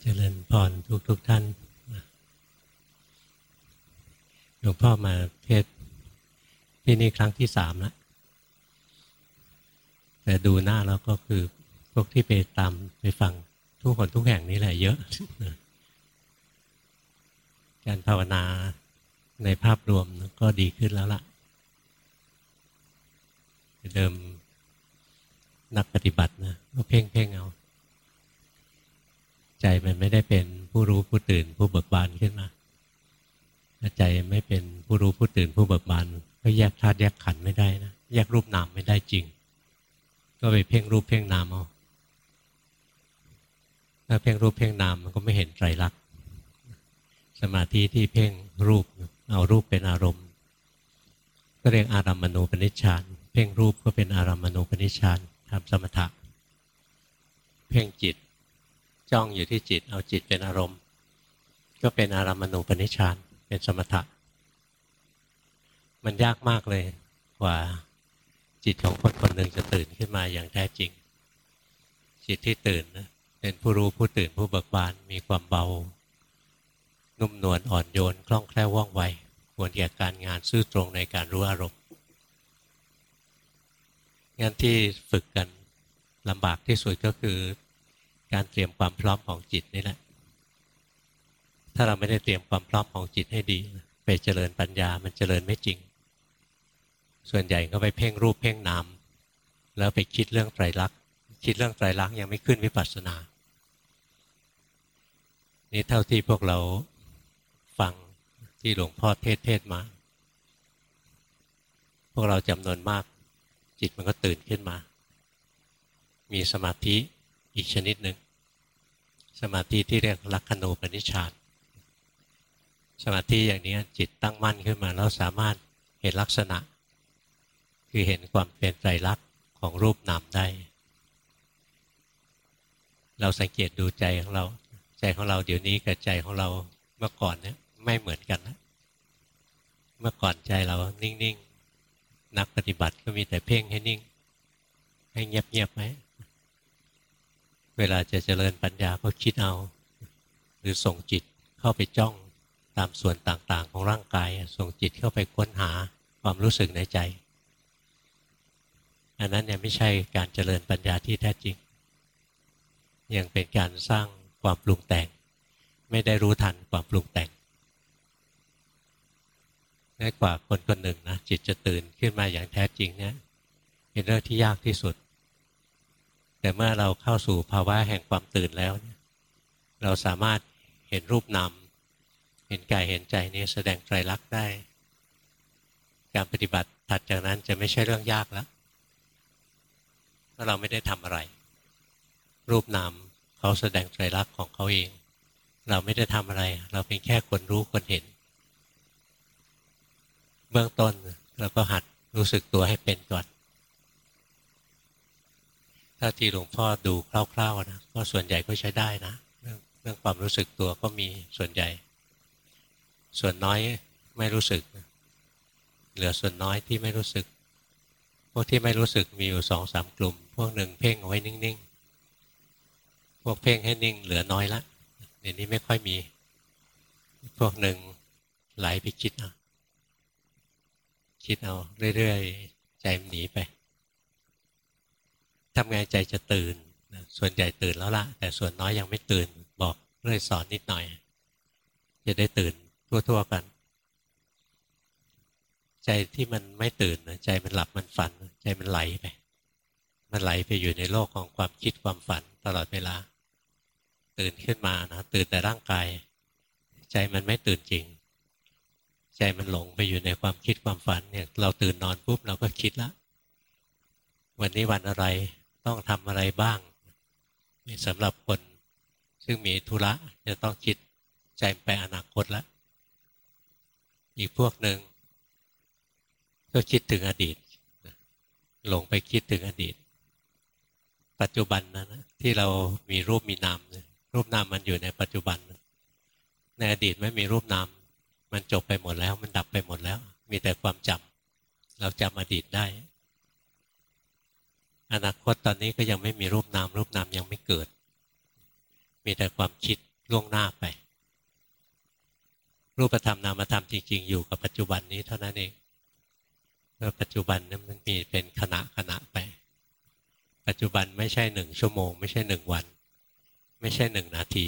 เจริญพรทุกทุกๆท่านหลวงพ่อมาเทศที่นี่ครั้งที่สามแล้วแต่ดูหน้าแล้วก็คือพวกที่ไปตามไปฟังทุกคนทุกแห่งนี้แหละเยอะ การภาวนาในภาพรวมก็ดีขึ้นแล้วล่ะ เดิมนักปฏิบัตินะก็เพ่งเพ่งเอา ใจมันไม่ได้เป็นผู้รู้ผู้ตื่นผู้เบิกบานขึ้นมาถ้าใจไม่เป็นผู้รู้ผู้ตื่นผู้เบิกบานก็แยกธาตุแยกขันธ์ไม่ได้นะแยกรูปนามไม่ได้จริง ก็ไปเพ่งรูปเพ่งนามเอาถ้าเพ่งรูปเพ่งนามมันก็ไม่เห็นไตรลักษณ์สมาธิที่เพ่งรูปเอารูปเป็นอารมณ์ก็เรียกอารัมมณูปนิชฌานเพ่งรูปก็เป็นอารัมมณูปนิชฌานทำสมถะ เพ่งจิต จ้องอยู่ที่จิต เอาจิตเป็นอารมณ์ ก็เป็นอารัมมณูปนิชฌานเป็นสมถะ มันยากมากเลยกว่าจิตของคนคนหนึ่งจะตื่นขึ้นมาอย่างแท้จริง จิตที่ตื่นนะเป็นผู้รู้ผู้ตื่นผู้เบิกบานมีความเบา นุ่มนวลอ่อนโยนคล่องแคล่วว่องไวควรแก่การงานซื่อตรงในการรู้อารมณ์งั้นที่ฝึกกันลำบากที่สุดก็คือ การเตรียมความพร้อมของจิตนี่แหละ ถ้าเราไม่ได้เตรียมความพร้อมของจิตให้ดีไปเจริญปัญญามันเจริญไม่จริง ส่วนใหญ่ก็ไปเพ่งรูปเพ่งนามแล้วไปคิดเรื่องไตรลักษณ์คิดเรื่องไตรลักษณ์ยังไม่ขึ้นวิปัสสนานี่เท่าที่พวกเราฟังที่หลวงพ่อเทศเทศมา พวกเราจำนวนมาก จิตมันก็ตื่นขึ้นมา มีสมาธิอีกชนิดหนึ่ง สมาธิที่เรียกลักขณูปนิชฌานสมาธิอย่างนี้จิตตั้งมั่นขึ้นมาแล้วสามารถเห็นลักษณะ คือเห็นความเป็นไตรลักษณ์ของรูปนามได้ เราสังเกตดูใจของเรา ใจของเราเดี๋ยวนี้กับใจของเราเมื่อก่อนเนี่ยไม่เหมือนกันนะเมื่อก่อนใจเรานิ่งๆ นักปฏิบัติก็มีแต่เพ่งให้นิ่ง ให้เงียบๆไหม เวลาจะเจริญปัญญาก็คิดเอา หรือส่งจิตเข้าไปจ้องตามส่วนต่างๆ ของร่างกาย ส่งจิตเข้าไปค้นหาความรู้สึกในใจ อันนั้นเนี่ยไม่ใช่การเจริญปัญญาที่แท้จริง ยังเป็นการสร้างความปรุงแต่ง ไม่ได้รู้ทันความปรุงแต่งง่ายกว่าคนคนหนึ่งนะจิตจะตื่นขึ้นมาอย่างแท้จริงเนี่ยเป็นเรื่องที่ยากที่สุด แต่เมื่อเราเข้าสู่ภาวะแห่งความตื่นแล้วเนี่ยเราสามารถเห็นรูปนามเห็นกายเห็นใจนี้แสดงไตรลักษณ์ได้ การปฏิบัติถัดจากนั้นจะไม่ใช่เรื่องยากแล้วเพราะเราไม่ได้ทำอะไร รูปนามเขาแสดงไตรลักษณ์ของเขาเอง เราไม่ได้ทำอะไร เราเป็นแค่คนรู้คนเห็น เบื้องต้นเราก็หัดรู้สึกตัวให้เป็นก่อน ถ้าที่หลวงพ่อดูคร่าวๆนะก็ส่วนใหญ่ก็ใช้ได้นะเรื่องเรื่องความรู้สึกตัวก็มีส่วนใหญ่ ส่วนน้อยไม่รู้สึก เหลือส่วนน้อยที่ไม่รู้สึก พวกที่ไม่รู้สึกมีอยู่สองสามกลุ่ม พวกหนึ่งเพ่งเอาไว้นิ่งๆ พวกเพ่งให้นิ่ง เหลือน้อยละเดี๋ยวนี้ไม่ค่อยมี พวกหนึ่งไหลไปคิดเอาคิดเอาเรื่อยๆ ใจมันหนีไป ทำไงใจจะตื่น ส่วนใหญ่ตื่นแล้วละแต่ส่วนน้อยยังไม่ตื่น บอกเลยสอนนิดหน่อย จะได้ตื่นทั่วๆกัน ใจที่มันไม่ตื่นใจมันหลับมันฝัน ใจมันไหลไป มันไหลไปอยู่ในโลกของความคิดความฝันตลอดเวลา ตื่นขึ้นมานะตื่นแต่ร่างกาย ใจมันไม่ตื่นจริง ใจมันหลงไปอยู่ในความคิดความฝันเนี่ยเราตื่นนอนปุ๊บเราก็คิดละวันนี้วันอะไร ต้องทำอะไรบ้างนี่สำหรับคนซึ่งมีธุระจะต้องคิดใจไปอนาคตแล้วอีกพวกหนึ่งก็คิดถึงอดีตหลงไปคิดถึงอดีต ปัจจุบันนะนะที่เรามีรูปมีนามรูปนามมันอยู่ในปัจจุบัน ในอดีตไม่มีรูปนามมันจบไปหมดแล้ว มันดับไปหมดแล้ว มีแต่ความจำเราจำอดีตได้ อนาคตตอนนี้ก็ยังไม่มีรูปนาม รูปนามยังไม่เกิด มีแต่ความคิดล่วงหน้าไป รูปธรรมนามธรรมจริงๆอยู่กับปัจจุบันนี้เท่านั้นเองเพราะปัจจุบันนั้นมันมีเป็นขณะขณะไป ปัจจุบันไม่ใช่หนึ่งชั่วโมง ไม่ใช่หนึ่งวัน ไม่ใช่หนึ่งนาที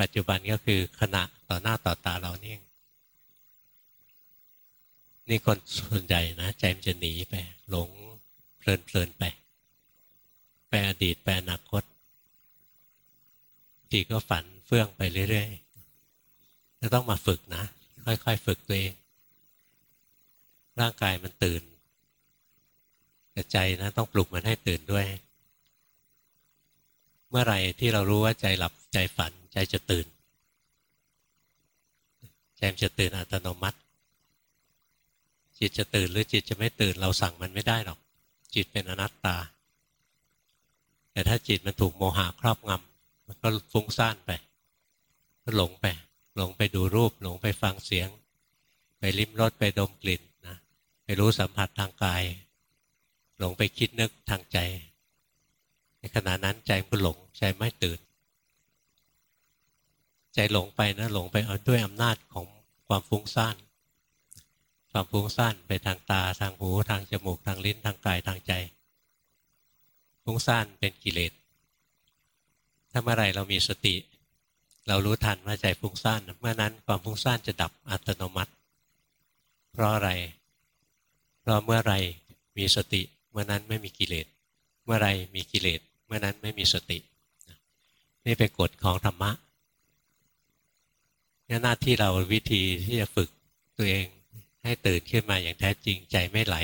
ปัจจุบันก็คือขณะต่อหน้าต่อตาเรานี่นี่คนส่วนใหญ่นะใจมันจะหนีไปหลง เพลินๆไป ไปอดีตไปอนาคตทีก็ฝันเฟื่องไปเรื่อยๆจะต้องมาฝึกนะ ค่อยๆ ฝึกตัวเอง ร่างกายมันตื่นแต่ใจนะต้องปลุกมันให้ตื่นด้วย เมื่อไหร่ที่เรารู้ว่าใจหลับใจฝันใจจะตื่น ใจมันจะตื่นอัตโนมัติ จิตจะตื่นหรือจิตจะไม่ตื่นเราสั่งมันไม่ได้หรอก จิตเป็นอนัตตา แต่ถ้าจิตมันถูกโมหะครอบงำมันก็ฟุ้งซ่านไปก็หลงไป หลงไปดูรูป หลงไปฟังเสียง ไปลิ้มรสไปดมกลิ่นนะไปรู้สัมผัสทางกาย หลงไปคิดนึกทางใจ ในขณะนั้นใจมันหลงใจไม่ตื่น ใจหลงไปนะหลงไปเอาด้วยอำนาจของความฟุ้งซ่าน ความฟุ้งซ่านไปทางตาทางหูทางจมูกทางลิ้นทางกายทางใจฟุ้งซ่านเป็นกิเลสถ้าเมื่อไรเรามีสติ เรารู้ทันว่าใจฟุ้งซ่านเมื่อนั้นความฟุ้งซ่านจะดับอัตโนมัติ เพราะอะไร เพราะเมื่อไรมีสติ เมื่อนั้นไม่มีกิเลสเมื่อไรมีกิเลสเมื่อนั้นไม่มีสติ นี่เป็นกฎของธรรมะนี่หน้าที่เราวิธีที่จะฝึกตัวเอง ให้ตื่นขึ้นมาอย่างแท้จริงใจไม่ไหล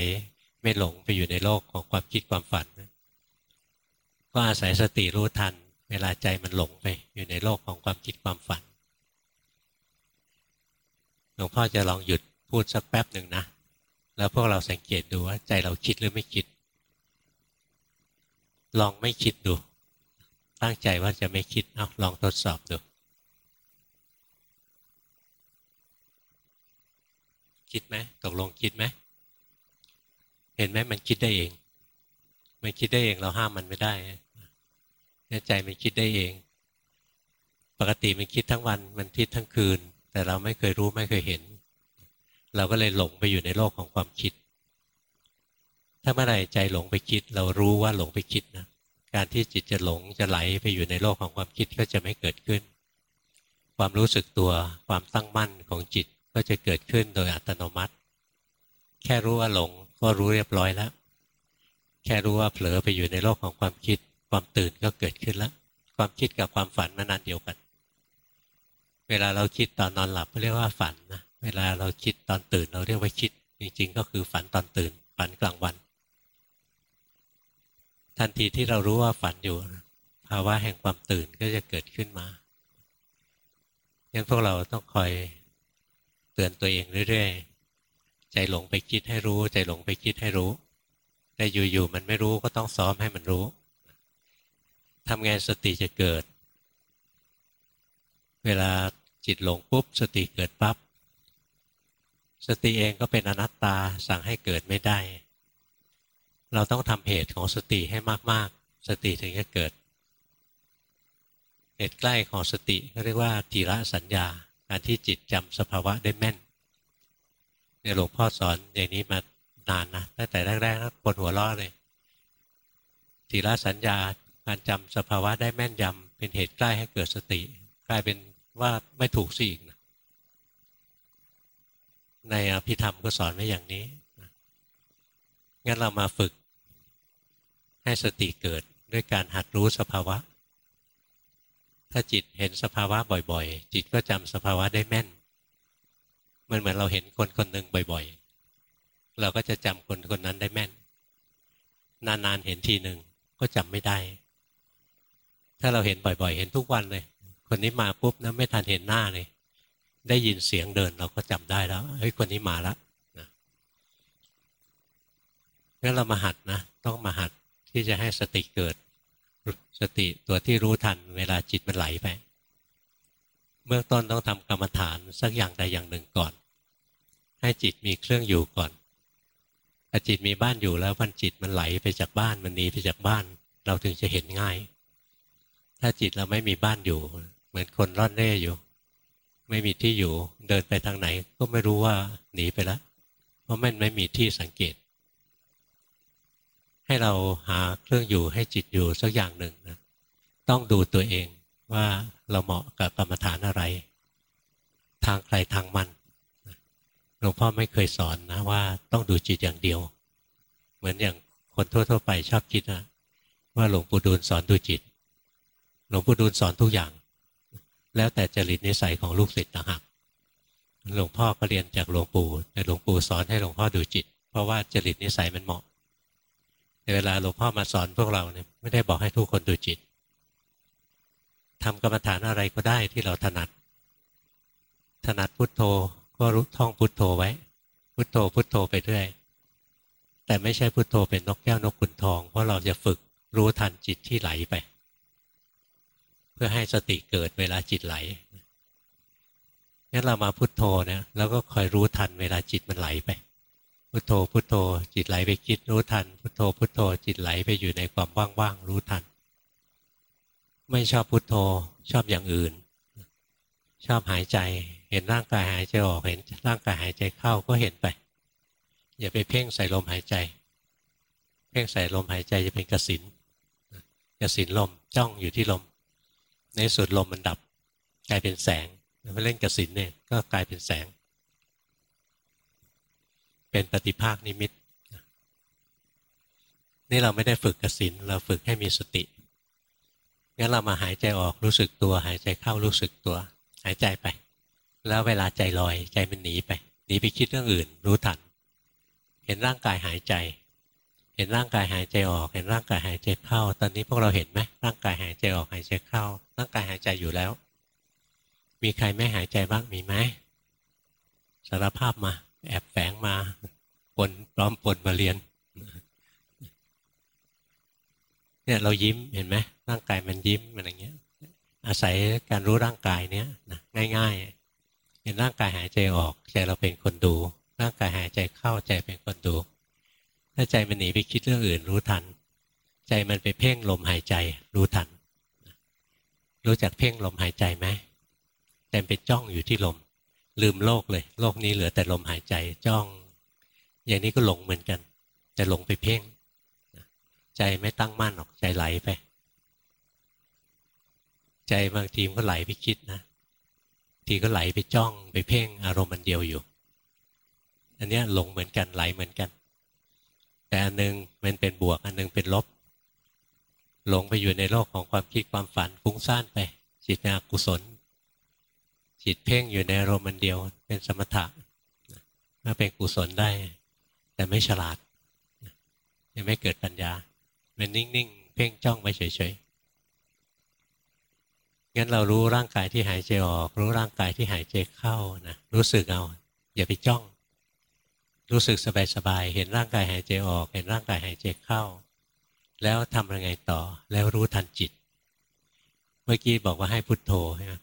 ไม่หลงไปอยู่ในโลกของความคิดความฝัน ก็อาศัยสติรู้ทัน เวลาใจมันหลงไปอยู่ในโลกของความคิดความฝันหลวงพ่อจะลองหยุดพูดสักแป๊บหนึ่งนะ แล้วพวกเราสังเกตดูว่าใจเราคิดหรือไม่คิด ลองไม่คิดดู ตั้งใจว่าจะไม่คิดเอาลองทดสอบดู คิดไหมตกลงคิดไหมเห็นไหมมันคิดได้เอง มันคิดได้เองเราห้ามมันไม่ได้เนี่ยใจมันคิดได้เอง ปกติมันคิดทั้งวันมันคิดทั้งคืน แต่เราไม่เคยรู้ไม่เคยเห็น เราก็เลยหลงไปอยู่ในโลกของความคิด ถ้าเมื่อไหร่ใจหลงไปคิด เรารู้ว่าหลงไปคิดนะการที่จิตจะหลงจะไหลไปอยู่ในโลกของความคิดก็จะไม่เกิดขึ้น ความรู้สึกตัวความตั้งมั่นของจิต ก็จะเกิดขึ้นโดยอัตโนมัติ แค่รู้ว่าหลงก็รู้เรียบร้อยแล้ว แค่รู้ว่าเผลอไปอยู่ในโลกของความคิด ความตื่นก็เกิดขึ้นแล้ว ความคิดกับความฝันมันนันเดียวกัน เวลาเราคิดตอนนอนหลับเรียกว่าฝันนะ เวลาเราคิดตอนตื่นเราเรียกว่าคิด จริงๆ ก็คือฝันตอนตื่น ฝันกลางวัน ทันทีที่เรารู้ว่าฝันอยู่ ภาวะแห่งความตื่นก็จะเกิดขึ้นมางั้นพวกเราต้องคอย เตือนตัวเองเรื่อยๆ ใจหลงไปคิดให้รู้ ใจหลงไปคิดให้รู้ แต่อยู่ๆมันไม่รู้ก็ต้องซ้อมให้มันรู้ทำไงสติจะเกิด เวลาจิตหลงปุ๊บสติเกิดปั๊บสติเองก็เป็นอนัตตาสั่งให้เกิดไม่ได้ เราต้องทำเหตุของสติให้มากๆ สติถึงจะเกิดเหตุใกล้ของสติเรียกว่าทีละสัญญา การที่จิตจำสภาวะได้แม่นเนี่ยหลวงพ่อสอนอย่างนี้มานานนะตั้งแต่แรกๆแล้วปวดหัวล้อเลยทีละสัญญาการจำสภาวะได้แม่นยำเป็นเหตุใกล้ให้เกิดสติ กลายเป็นว่าไม่ถูกสิอีกนะในอภิธรรมก็สอนไว้อย่างนี้งั้นเรามาฝึกให้สติเกิดด้วยการหัดรู้สภาวะ ถ้าจิตเห็นสภาวะบ่อยๆ จิตก็จำสภาวะได้แม่น มันเหมือนเราเห็นคนคนหนึ่งบ่อยๆ เราก็จะจำคนคนนั้นได้แม่น นานๆเห็นทีหนึ่งก็จำไม่ได้ ถ้าเราเห็นบ่อยๆ เห็นทุกวันเลย คนนี้มาปุ๊บนะไม่ทันเห็นหน้าเลย ได้ยินเสียงเดินเราก็จำได้แล้วเฮ้ยคนนี้มาแล้วนะงั้นเรามาหัดนะ ต้องมาหัดที่จะให้สติเกิด สติตัวที่รู้ทันเวลาจิตมันไหลไป เบื้องต้นต้องทำกรรมฐานสักอย่างใดอย่างหนึ่งก่อน ให้จิตมีเครื่องอยู่ก่อนถ้าจิตมีบ้านอยู่แล้วพันจิตมันไหลไปจากบ้านมันหนีไปจากบ้าน เราถึงจะเห็นง่าย ถ้าจิตเราไม่มีบ้านอยู่ เหมือนคนร่อนเร่อยู่ ไม่มีที่อยู่เดินไปทางไหนก็ไม่รู้ว่าหนีไปแล้วเพราะมันไม่มีที่สังเกต ให้เราหาเครื่องอยู่ให้จิตอยู่สักอย่างหนึ่งนะต้องดูตัวเองว่าเราเหมาะกับกรรมฐานอะไร ทางใครทางมันหลวงพ่อไม่เคยสอนนะว่าต้องดูจิตอย่างเดียว เหมือนอย่างคนทั่ว ๆ ไปชอบคิดนะว่าหลวงปู่ดูลสอนดูจิต หลวงปู่ดูลสอนทุกอย่าง แล้วแต่จริตนิสัยของลูกศิษย์ต่างหากหลวงพ่อก็เรียนจากหลวงปู่แต่หลวงปู่สอนให้หลวงพ่อดูจิต เพราะว่าจริตนิสัยมันเหมาะ เวลาหลวงพ่อมาสอนพวกเราเนี่ยไม่ได้บอกให้ทุกคนดูจิตทำกรรมฐานอะไรก็ได้ที่เราถนัด ถนัดพุทโธก็รู้ท่องพุทโธไว้ พุทโธพุทโธไปเรื่อยแต่ไม่ใช่พุทโธเป็นนกแก้วนกขุนทอง เพราะเราจะฝึกรู้ทันจิตที่ไหลไป เพื่อให้สติเกิดเวลาจิตไหลงั้นเรามาพุทโธเนี่ยแล้วก็คอยรู้ทันเวลาจิตมันไหลไป พุทโธพุทโธ จิตไหลไปคิดรู้ทัน พุทโธพุทโธ จิตไหลไปอยู่ในความว่างๆรู้ทัน ไม่ชอบพุทโธชอบอย่างอื่น ชอบหายใจเห็นร่างกายหายใจออกเห็นร่างกายหายใจเข้าก็เห็นไป อย่าไปเพ่งใส่ลมหายใจ เพ่งใส่ลมหายใจจะเป็นกสินกสินลมจ้องอยู่ที่ลม ในสุดลมมันดับ กลายเป็นแสงไปเล่นกสินเนี่ยก็กลายเป็นแสง เป็นปฏิภาคนิมิต นี่เราไม่ได้ฝึกกสินเราฝึกให้มีสติงั้นเรามาหายใจออกรู้สึกตัว หายใจเข้ารู้สึกตัว หายใจไป แล้วเวลาใจลอยใจมันหนีไปหนีไปคิดเรื่องอื่น รู้ทัน เห็นร่างกายหายใจ เห็นร่างกายหายใจออก เห็นร่างกายหายใจเข้า ตอนนี้พวกเราเห็นไหมร่างกายหายใจออกหายใจเข้า ร่างกายหายใจอยู่แล้ว มีใครไม่หายใจบ้างมีไหมสารภาพมา แอบแฝงมาปนปลอมปนมาเรียนเนี่ยเรายิ้มเห็นไหมร่างกายมันยิ้มมันอย่างเงี้ย อาศัยการรู้ร่างกายเนี้ยนะง่าย ๆ เห็นร่างกายหายใจออกใจเราเป็นคนดู ร่างกายหายใจเข้าใจเป็นคนดู ถ้าใจมันหนีไปคิดเรื่องอื่นรู้ทัน ใจมันไปเพ่งลมหายใจรู้ทัน รู้จักเพ่งลมหายใจไหมแต่ไปจ้องอยู่ที่ลม ลืมโลกเลย โลกนี้เหลือแต่ลมหายใจจ้อง อย่างนี้ก็หลงเหมือนกันจะหลงไปเพ่งใจไม่ตั้งมั่นหรอกใจไหลไป ใจบางทีมก็ไหลไปคิดนะ ทีก็ไหลไปจ้องไปเพ่งอารมณ์มันเดียวอยู่ อันนี้หลงเหมือนกันไหลเหมือนกัน แต่อันนึงมันเป็นบวกอันนึงเป็นลบ หลงไปอยู่ในโลกของความคิดความฝันฟุ้งซ่านไปจิตนอกุศล จิตเพ่งอยู่ในอารมณ์ันเดียว เป็นสมถะถ้าเป็นกุศลได้ แต่ไม่ฉลาดยังไม่เกิดปัญญาเป็นนิ่งๆ เพ่งจ้องไปเฉยๆ งั้นเรารู้ร่างกายที่หายใจออก รู้ร่างกายที่หายใจเข้านะรู้สึกเอา อย่าไปจ้อง รู้สึกสบายๆ เห็นร่างกายหายใจออก เห็นร่างกายหายใจเข้า แล้วทำยังไงต่อ แล้วรู้ทันจิต เมื่อกี้บอกว่าให้พุทโธ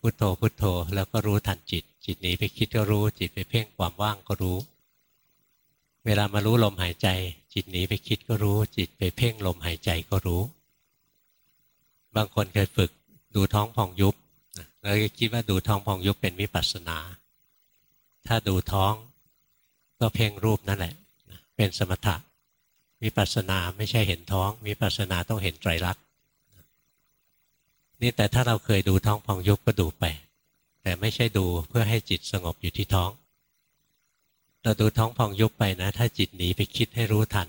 พุทโธพุทโธ แล้วก็รู้ทันจิต จิตหนีไปคิดก็รู้จิตไปเพ่งความว่างก็รู้ เวลามารู้ลมหายใจ จิตหนีไปคิดก็รู้ จิตไปเพ่งลมหายใจก็รู้ บางคนเคยฝึกดูท้องพองยุบแล้วก็คิดว่าดูท้องพองยุบเป็นวิปัสสนา ถ้าดูท้องก็เพ่งรูปนั่นแหละ เป็นสมถะวิปัสสนาไม่ใช่เห็นท้องวิปัสสนาต้องเห็นไตรลักษณ นี่แต่ถ้าเราเคยดูท้องพองยุบก็ดูไป แต่ไม่ใช่ดูเพื่อให้จิตสงบอยู่ที่ท้อง เราดูท้องพองยุบไปนะ ถ้าจิตหนีไปคิดให้รู้ทัน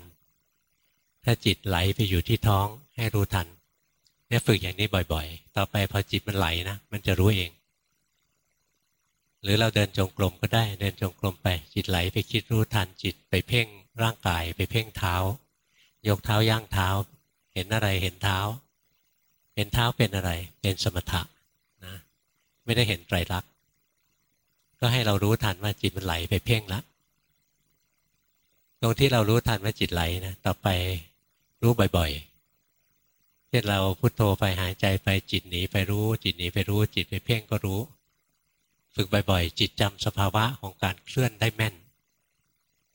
ถ้าจิตไหลไปอยู่ที่ท้องให้รู้ทัน เนี่ยฝึกอย่างนี้บ่อยๆ ต่อไปพอจิตมันไหลนะ มันจะรู้เอง หรือเราเดินจงกรมก็ได้ เดินจงกรมไป จิตไหลไปคิดรู้ทัน จิตไปเพ่งร่างกาย ไปเพ่งเท้า ยกเท้าย่างเท้า เห็นอะไรเห็นเท้า เห็นเท้าเป็นอะไร เป็นสมถะนะไม่ได้เห็นไตรลักษณ์ก็ให้เรารู้ทันว่าจิตมันไหลไปเพ่งละตรงที่เรารู้ทันว่าจิตไหลนะต่อไปรู้บ่อยๆเช่นเราพุโทโธไปหายใจไปจิตหนีไปรู้ จิตหนีไปรู้ จิตไปเพ่งก็รู้ ฝึกบ่อยๆ จิตจำสภาวะของการเคลื่อนได้แม่น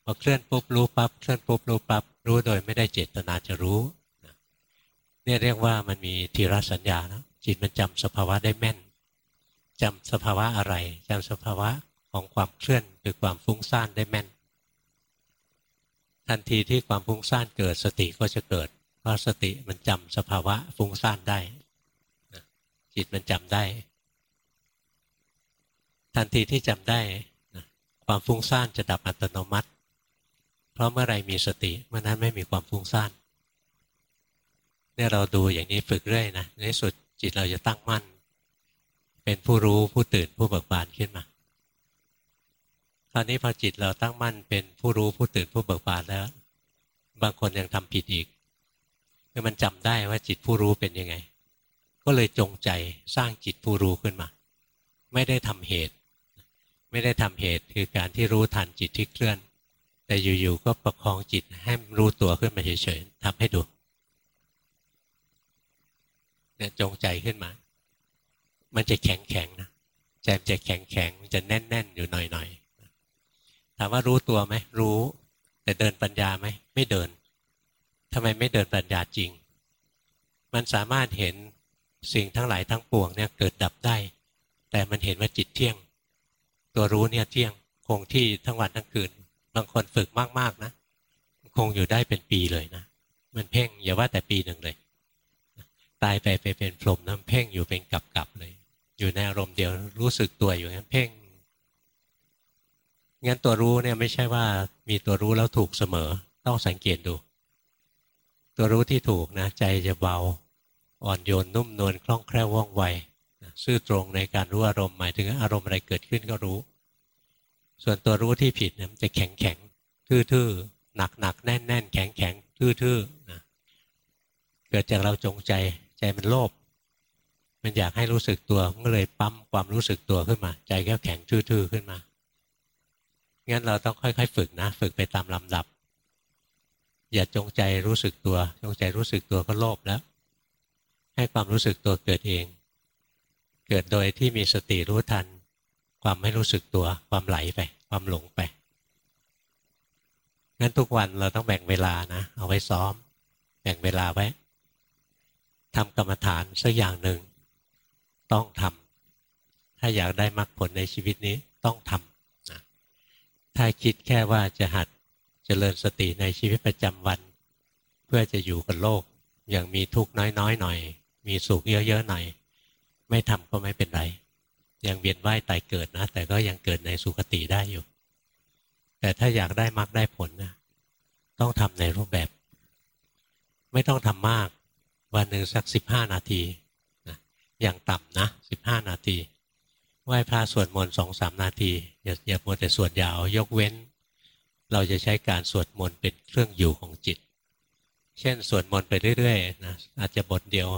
พอเคลื่อนปุ๊บรู้ปั๊บเคลื่อนปุ๊บรู้ปั๊บรู้โดยไม่ได้เจตนาจะรู้ เนี่ยเรียกว่ามันมีทีรสัญญานะจิตมันจำสภาวะได้แม่นจำสภาวะอะไรจำสภาวะของความเคลื่อนคือความฟุ้งซ่านได้แม่น ทันทีที่ความฟุ้งซ่านเกิดสติก็จะเกิด เพราะสติมันจำสภาวะฟุ้งซ่านได้จิตมันจำได้ ทันทีที่จำได้ความฟุ้งซ่านจะดับอัตโนมัติ เพราะเมื่อไรมีสติเมื่อนั้นไม่มีความฟุ้งซ่าน เนี่ยเราดูอย่างนี้ฝึกเรื่อยนะในสุดจิตเราจะตั้งมั่น เป็นผู้รู้ผู้ตื่นผู้เบิกบานขึ้นมาคราวนี้พอจิตเราตั้งมั่น เป็นผู้รู้ผู้ตื่นผู้เบิกบานแล้ว บางคนยังทำผิดอีกคือมันจำได้ว่าจิตผู้รู้เป็นยังไง ก็เลยจงใจสร้างจิตผู้รู้ขึ้นมา ไม่ได้ทำเหตุ ไม่ได้ทำเหตุคือการที่รู้ทันจิตที่เคลื่อน แต่อยู่ๆก็ประคองจิตให้รู้ตัวขึ้นมาเฉยๆทำให้ดู เนี่ยจงใจขึ้นมา มันจะแข็งแข็งนะใจมันจะแข็งแข็งมันจะแน่นแน่นอยู่หน่อยหน่อยถามว่ารู้ตัวไหมรู้ แต่เดินปัญญาไหมไม่เดินทำไมไม่เดินปัญญาจริง มันสามารถเห็นสิ่งทั้งหลายทั้งปวงเนี่ยเกิดดับได้ แต่มันเห็นว่าจิตเที่ยง ตัวรู้เนี่ยเที่ยงคงที่ทั้งวันทั้งคืน บางคนฝึกมากๆนะ คงอยู่ได้เป็นปีเลยนะ มันเพ่งอย่าว่าแต่ปีหนึ่งเลย ตายไปไปเป็นพรหมน้ำเพ่งอยู่เป็นกับกับเลย อยู่ในอารมณ์เดียวรู้สึกตัวอยู่งั้นเพ่งงั้นตัวรู้เนี่ยไม่ใช่ว่ามีตัวรู้แล้วถูกเสมอ ต้องสังเกตดู ตัวรู้ที่ถูกนะ ใจจะเบาอ่อนโยนนุ่มนวลคล่องแคล่วว่องไวซื่อตรงในการรู้อารมณ์หมายถึงอารมณ์อะไรเกิดขึ้นก็รู้ ส่วนตัวรู้ที่ผิดเนี่ยมันจะแข็งแข็งทื่อๆหนักหนักแน่นแน่นแข็งแข็งทื่อๆนะเกิดจากเราจงใจ ใจมันโลภมันอยากให้รู้สึกตัวก็เลยปั๊มความรู้สึกตัวขึ้นมา ใจก็แข็งทื่อๆขึ้นมางั้นเราต้องค่อยๆ ฝึกนะ ฝึกไปตามลำดับ อย่าจงใจรู้สึกตัว จงใจรู้สึกตัวก็โลภแล้ว ให้ความรู้สึกตัวเกิดเอง เกิดโดยที่มีสติรู้ทัน ความไม่รู้สึกตัว ความไหลไป ความหลงไปงั้นทุกวันเราต้องแบ่งเวลานะ เอาไว้ซ้อม แบ่งเวลาไว้ ทำกรรมฐานสักอย่างหนึ่ง ต้องทำถ้าอยากได้มรรคผลในชีวิตนี้ต้องทำนะถ้าคิดแค่ว่าจะหัดเจริญสติในชีวิตประจำวัน เพื่อจะอยู่กับโลก อย่างมีทุกข์น้อยๆหน่อย มีสุขเยอะๆหน่อย ไม่ทำก็ไม่เป็นไร ยังเวียนว่ายตายเกิดนะ แต่ก็ยังเกิดในสุคติได้อยู่ แต่ถ้าอยากได้มรรคได้ผลนะต้องทำในรูปแบบ ไม่ต้องทำมาก วันหนึ่งสักสิบห้านาทีนะอย่างต่ำนะสิบห้านาทีไหว้พระสวดมนต์สองสามนาที อย่าอย่ามัวแต่สวดยาวยกเว้น เราจะใช้การสวดมนต์เป็นเครื่องอยู่ของจิต เช่นสวดมนต์ไปเรื่อยๆนะอาจจะบทเดียว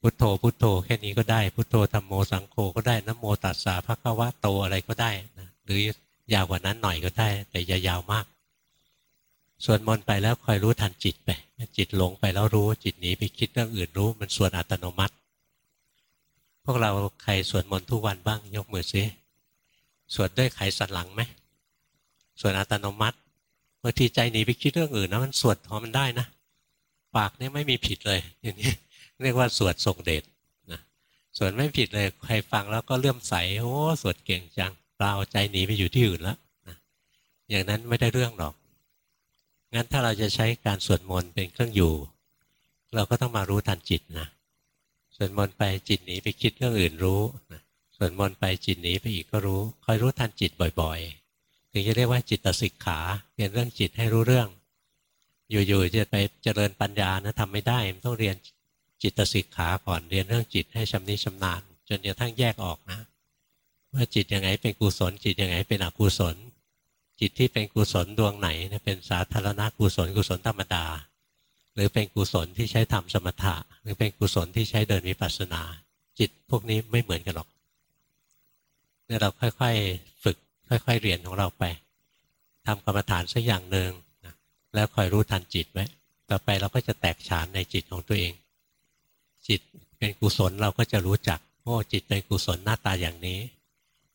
พุทโธพุทโธแค่นี้ก็ได้ พุทโธธรรมโมสังโฆก็ได้นโมตัสสะภะคะวะโตอะไรก็ได้นะหรือยาวกว่านั้นหน่อยก็ได้ แต่อย่ายาวมาก สวดมนต์ไปแล้วคอยรู้ทันจิตไป จิตหลงไปแล้วรู้จิตหนีไปคิดเรื่องอื่นรู้ มันส่วนอัตโนมัติ พวกเราใครสวดมนต์ทุกวันบ้าง ยกมือซิสวดด้วยไขสันหลังไหมส่วนอัตโนมัติบางทีใจหนีไปคิดเรื่องอื่นนะมันสวดพอมันได้นะปากนี่ไม่มีผิดเลยอย่างนี้เรียกว่าสวดทรงเดชนะสวดไม่ผิดเลยใครฟังแล้วก็เลื่อมใสโอ้สวดเก่งจังเราใจหนีไปอยู่ที่อื่นแล้วนะอย่างนั้นไม่ได้เรื่องหรอก งั้นถ้าเราจะใช้การสวดมนต์เป็นเครื่องอยู่ เราก็ต้องมารู้ทันจิตนะสวดมนต์ไปจิตหนีไปคิดเรื่องอื่นรู้นะสวดมนต์ไปจิตหนีไปอีกก็รู้ คอยรู้ทันจิตบ่อยๆ ถึงจะเรียกว่าจิตสิกขาเรียนเรื่องจิตให้รู้เรื่อง อยู่ๆจะไปเจริญปัญญานะทำไม่ได้มันต้องเรียนจิตสิกขาก่อนเรียนเรื่องจิตให้ชำนิชำนาญจนกระทั่งแยกออกนะ ว่าจิตยังไงเป็นกุศลจิตยังไงเป็นอกุศล จิตที่เป็นกุศลดวงไหนเป็นสาธารณกุศลกุศลธรรมดา หรือเป็นกุศลที่ใช้ทำสมถะ หรือเป็นกุศลที่ใช้เดินวิปัสสนา จิตพวกนี้ไม่เหมือนกันหรอกเนี่ยเราค่อยๆฝึก ค่อยๆเรียนของเราไปทำกรรมฐานสักอย่างหนึ่งแล้วคอยรู้ทันจิตไว้ต่อไปเราก็จะแตกฉานในจิตของตัวเอง จิตเป็นกุศลเราก็จะรู้จักโอ้จิตเป็นกุศลหน้าตาอย่างนี้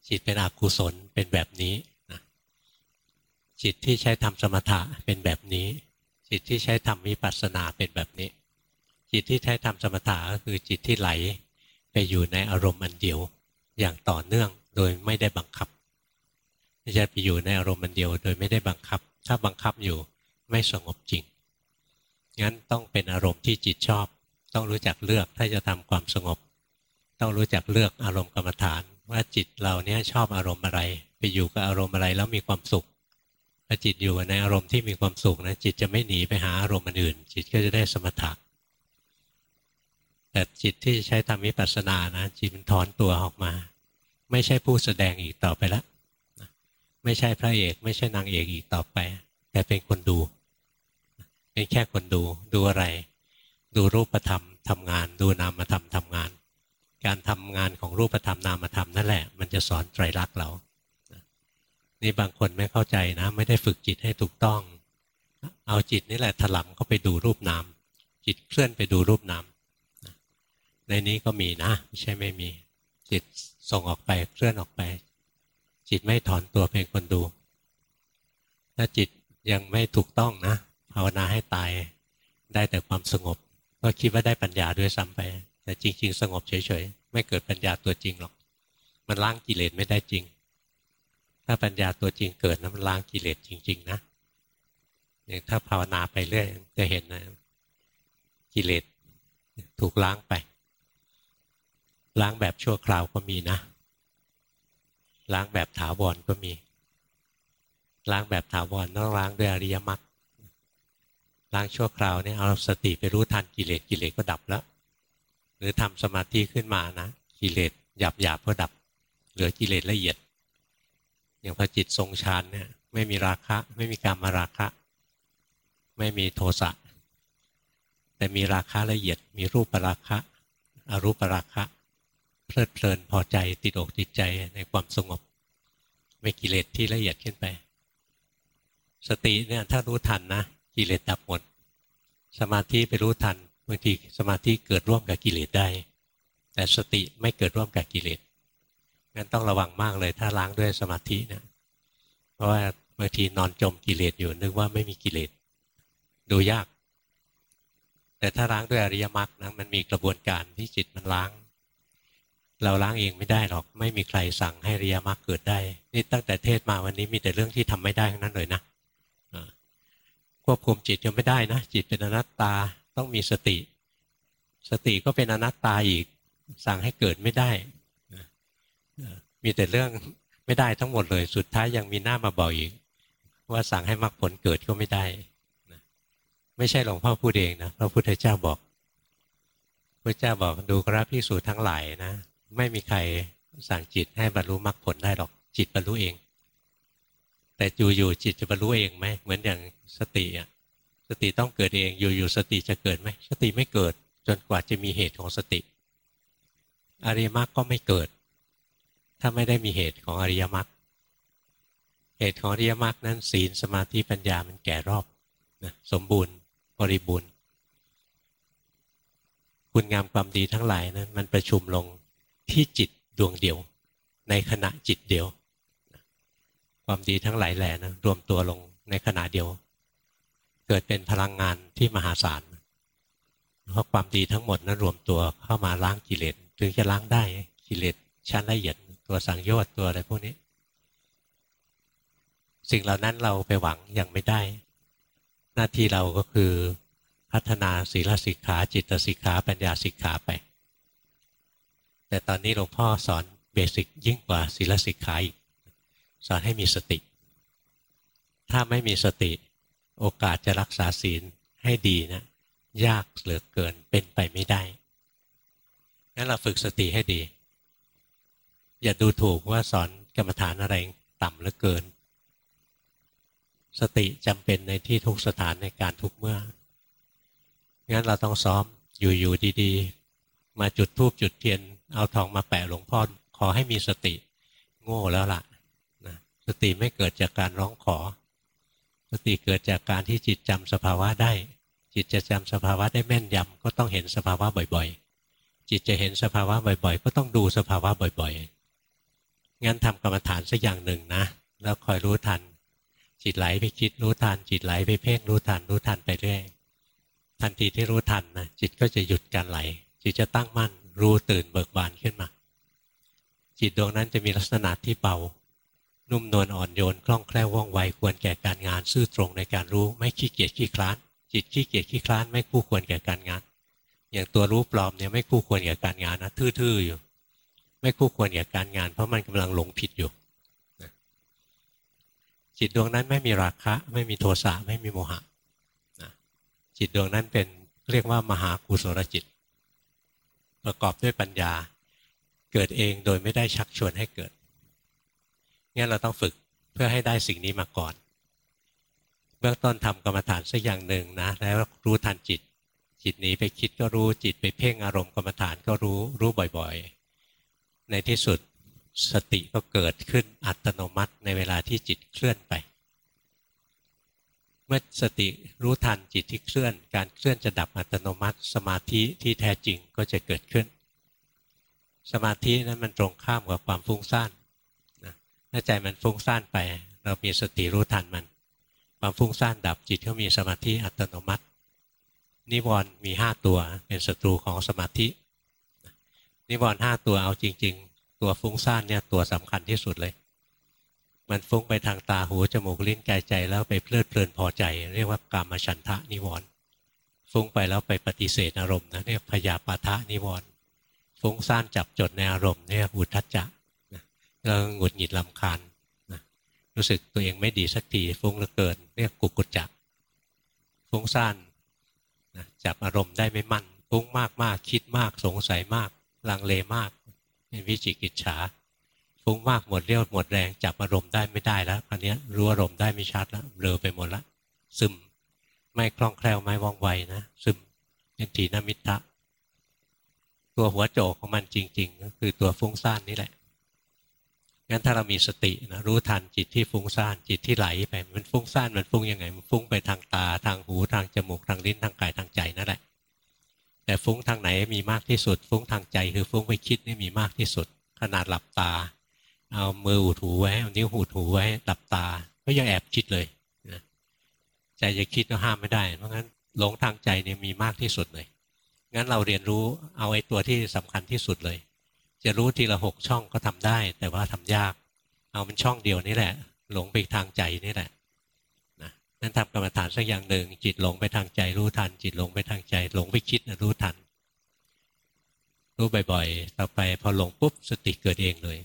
จิตเป็นอกุศลเป็นแบบนี้ จิตที่ใช้ทำสมถะเป็นแบบนี้ จิตที่ใช้ทำวิปัสสนาเป็นแบบนี้ จิตที่ใช้ทำสมถะก็คือจิตที่ไหลไปอยู่ในอารมณ์อันเดียวอย่างต่อเนื่องโดยไม่ได้บังคับไม่ใช่ไปอยู่ในอารมณ์อันเดียวโดยไม่ได้บังคับ ถ้าบังคับอยู่ไม่สงบจริง งั้นต้องเป็นอารมณ์ที่จิตชอบ ต้องรู้จักเลือกถ้าจะทำความสงบ ต้องรู้จักเลือกอารมณ์กรรมฐาน ว่าจิตเราเนี้ยชอบอารมณ์อะไร ไปอยู่กับอารมณ์อะไรแล้วมีความสุข อจิตอยู่ในอารมณ์ที่มีความสุขนะจิตจะไม่หนีไปหาอารมณ์อื่น จิตก็จะได้สมถะแต่จิตที่ใช้ทำวิปัสสนานะจิตมันถอนตัวออกมา ไม่ใช่ผู้แสดงอีกต่อไปแล้วไม่ใช่พระเอก ไม่ใช่นางเอกอีกต่อไป แต่เป็นคนดู เป็นแค่คนดูดูอะไร ดูรูปธรรมทำงาน ดูนามธรรมทำงาน การทำงานของรูปธรรมนามธรรมนั่นแหละ มันจะสอนไตรลักษณ์เรา นี่บางคนไม่เข้าใจนะ ไม่ได้ฝึกจิตให้ถูกต้อง เอาจิตนี่แหละถลำเข้าไปดูรูปนามจิตเคลื่อนไปดูรูปนามในนี้ก็มีนะไม่ใช่ไม่มี จิตส่งออกไปเคลื่อนออกไป จิตไม่ถอนตัวเป็นคนดู ถ้าจิตยังไม่ถูกต้องนะภาวนาให้ตายได้แต่ความสงบ ก็คิดว่าได้ปัญญาด้วยซ้ำไป แต่จริง ๆ สงบเฉยๆ ไม่เกิดปัญญาตัวจริงหรอก มันล้างกิเลสไม่ได้จริง ถ้าปัญญาตัวจริงเกิดนะมันล้างกิเลสจริง ๆ นะอย่างถ้าภาวนาไปเรื่อยจะเห็นนะกิเลสถูกล้างไป ล้างแบบชั่วคราวก็มีนะ ล้างแบบถาวรก็มี ล้างแบบถาวรต้องล้างด้วยอริยมรรคล้างชั่วคราวเนี่ยเอาสติไปรู้ทันกิเลสกิเลสก็ดับแล้ว หรือทำสมาธิขึ้นมานะ กิเลสหยาบหยาบก็ดับ เหลือกิเลสละเอียด อย่างพอจิตทรงฌานเนี่ยไม่มีราคะ ไม่มีการมาราคะ ไม่มีโทสะแต่มีราคะละเอียดมีรูปราคะอรูปราคะเพลิดเพลินพอใจติดอกติดใจในความสงบไม่กิเลสที่ละเอียดขึ้นไป สติเนี่ยถ้ารู้ทันนะกิเลสดับหมด สมาธิไปรู้ทันบางทีสมาธิเกิดร่วมกับกิเลสได้ แต่สติไม่เกิดร่วมกับกิเลส งั้นต้องระวังมากเลยถ้าล้างด้วยสมาธิเนี่ยเพราะว่าบางทีนอนจมกิเลสอยู่นึกว่าไม่มีกิเลสดูยาก แต่ถ้าล้างด้วยอริยมรรคนะมันมีกระบวนการที่จิตมันล้าง เราล้างเองไม่ได้หรอก ไม่มีใครสั่งให้ริยมรรคเกิดได้ นี่ตั้งแต่เทศมาวันนี้มีแต่เรื่องที่ทำไม่ได้ทั้งนั้นเลยนะควบคุมจิตยังไม่ได้นะจิตเป็นอนัตตาต้องมีสติ สติก็เป็นอนัตตาอีก สั่งให้เกิดไม่ได้ มีแต่เรื่องไม่ได้ทั้งหมดเลย สุดท้ายยังมีหน้ามาบอกอีก ว่าสั่งให้มรรคผลเกิดก็ไม่ได้ไม่ใช่หลวงพ่อพูดเองนะพระพุทธเจ้าบอกพระเจ้าบอกดูกราพิสูจน์ทั้งหลายนะ ไม่มีใครสั่งจิตให้บรรลุมรรคผลได้หรอกจิตบรรลุเอง แต่อยู่ๆจิตจะบรรลุเองไหมเหมือนอย่างสติอะสติต้องเกิดเองอยู่ๆสติจะเกิดไหมสติไม่เกิด จนกว่าจะมีเหตุของสติ อริยมรรคก็ไม่เกิด ถ้าไม่ได้มีเหตุของอริยมรรคเหตุของอริยมรรคนั้นศีลสมาธิปัญญามันแก่รอบนะสมบูรณ์บริบูรณ์ คุณงามความดีทั้งหลายนั้นมันประชุมลงที่จิตดวงเดียว ในขณะจิตเดียว ความดีทั้งหลายแหล่นะรวมตัวลงในขณะเดียว เกิดเป็นพลังงานที่มหาศาลเพราะความดีทั้งหมดนั้นรวมตัวเข้ามาล้างกิเลสถึงจะล้างได้กิเลสชั้นละเอียด ตัวสังโยชน์ตัวอะไรพวกนี้ สิ่งเหล่านั้นเราไปหวังยังไม่ได้ หน้าที่เราก็คือพัฒนาศีลสิกขาจิตสิกขาปัญญาสิกขาไป แต่ตอนนี้หลวงพ่อสอนเบสิกยิ่งกว่าศีลสิกขาอีกสอนให้มีสติ ถ้าไม่มีสติ โอกาสจะรักษาศีลให้ดีนะยากเหลือเกินเป็นไปไม่ได้งั้นเราฝึกสติให้ดี อย่าดูถูกว่าสอนกรรมฐานอะไรต่ำเหลือเกิน สติจำเป็นในที่ทุกสถานในการทุกเมื่อ งั้นเราต้องซ้อมอยู่ๆดีๆ มาจุดทูบจุดเทียน เอาทองมาแปะหลวงพ่อขอให้มีสติโง่แล้วล่ะนะสติไม่เกิดจากการร้องขอ สติเกิดจากการที่จิตจำสภาวะได้ จิตจะจำสภาวะได้แม่นยำก็ต้องเห็นสภาวะบ่อยๆ จิตจะเห็นสภาวะบ่อยๆ ก็ต้องดูสภาวะบ่อยๆ งั้นทำกรรมฐานสักอย่างหนึ่งนะ แล้วคอยรู้ทัน จิตไหลไปคิดรู้ทัน จิตไหลไปเพ่งรู้ทัน รู้ทันไปเรื่อยทันทีที่รู้ทันนะจิตก็จะหยุดการไหล จิตจะตั้งมั่น รู้ตื่นเบิกบานขึ้นมา จิตดวงนั้นจะมีลักษณะที่เบานุ่มนวลอ่อนโยนคล่องแคล่วว่องไวควรแก่การงาน ซื่อตรงในการรู้ไม่ขี้เกียจขี้คลาน จิตขี้เกียจขี้คลานไม่คู่ควรแก่การงาน อย่างตัวรู้ปลอมเนี่ยไม่คู่ควรแก่การงานนะทื่อๆอยู่ ไม่คู่ควรแก่การงาน เพราะมันกำลังหลงผิดอยู่จิตดวงนั้นไม่มีราคะ ไม่มีโทสะไม่มีโมหะจิตดวงนั้นเป็นเรียกว่ามหากุศลจิต ประกอบด้วยปัญญาเกิดเองโดยไม่ได้ชักชวนให้เกิดงั้นเราต้องฝึกเพื่อให้ได้สิ่งนี้มาก่อน เบื้องต้นทำกรรมฐานสักอย่างหนึ่งนะแล้วรู้ทันจิต จิตหนีไปคิดก็รู้จิตไปเพ่งอารมณ์กรรมฐานก็รู้รู้บ่อยๆ ในที่สุดสติก็เกิดขึ้นอัตโนมัติในเวลาที่จิตเคลื่อนไป เมื่อสติรู้ทันจิตที่เคลื่อน การเคลื่อนจะดับอัตโนมัติ สมาธิที่แท้จริงก็จะเกิดขึ้น สมาธินั้นมันตรงข้ามกับความฟุ้งซ่านนะถ้าใจมันฟุ้งซ่านไป เรามีสติรู้ทันมัน ความฟุ้งซ่านดับจิตก็มีสมาธิอัตโนมัติ นิวรณ์มีห้าตัวเป็นศัตรูของสมาธิ นิวรณ์ห้าตัวเอาจริง ๆ ตัวฟุ้งซ่านเนี่ยตัวสำคัญที่สุดเลย มันฟุ้งไปทางตาหูจมูกลิ้นกายใจแล้วไปเพลิดเพลินพอใจ เรียกว่ากามฉันทะนิวรณ์ฟุ้งไปแล้วไปปฏิเสธอารมณ์นะเรียกพยาปาทะนิวรณ์ฟุ้งซ่านจับจดในอารมณ์เรียกอุทัจจะแล้วหงุดหงิดลำคาญนะรู้สึกตัวเองไม่ดีสักทีฟุ้งเหลือเกิน เรียกกุกุจจะฟุ้งซ่านนะจับอารมณ์ได้ไม่มั่นฟุ้งมากมากคิดมากสงสัยมาก ลังเลมากเป็นวิจิกิจฉาฟุ้งมากหมดเรี่ยวหมดแรงจับอารมณ์ได้ไม่ได้แล้วคราวนี้รู้อารมณ์ได้ไม่ชัดแล้วเบลอไปหมดละซึมไม่คล่องแคล่วไม่ว่องไวนะซึมเป็นทีนมิตะตัวหัวโจกของมันจริงๆก็คือตัวฟุ้งซ่านนี่แหละงั้นถ้าเรามีสตินะรู้ทันจิตที่ฟุ้งซ่านจิตที่ไหลไปมันฟุ้งซ่านมันฟุ้งยังไงมันฟุ้งไปทางตาทางหูทางจมูกทางลิ้นทางกายทางใจนั่นแหละ แต่ฟุ้งทางไหนมีมากที่สุด ฟุ้งทางใจคือฟุ้งไปคิดนี่มีมากที่สุด ขนาดหลับตา เอามือหูถูไว้เอานิ้วหูถูไว้หลับตา ก็ยังแอบคิดเลยนะใจจะคิดก็ห้ามไม่ได้ เพราะงั้นหลงทางใจเนี่ยมีมากที่สุดเลยงั้นเราเรียนรู้เอาไอ้ตัวที่สำคัญที่สุดเลย จะรู้ทีละหกช่องก็ทำได้ แต่ว่าทำยาก เอาเป็นช่องเดียวนี่แหละ หลงไปทางใจนี่แหละ นั้นทำกรรมฐานสักอย่างหนึ่ง จิตหลงไปทางใจรู้ทัน จิตหลงไปทางใจ หลงไปคิดนะรู้ทัน รู้บ่อยๆ ต่อไปพอหลงปุ๊บสติเกิดเองเลย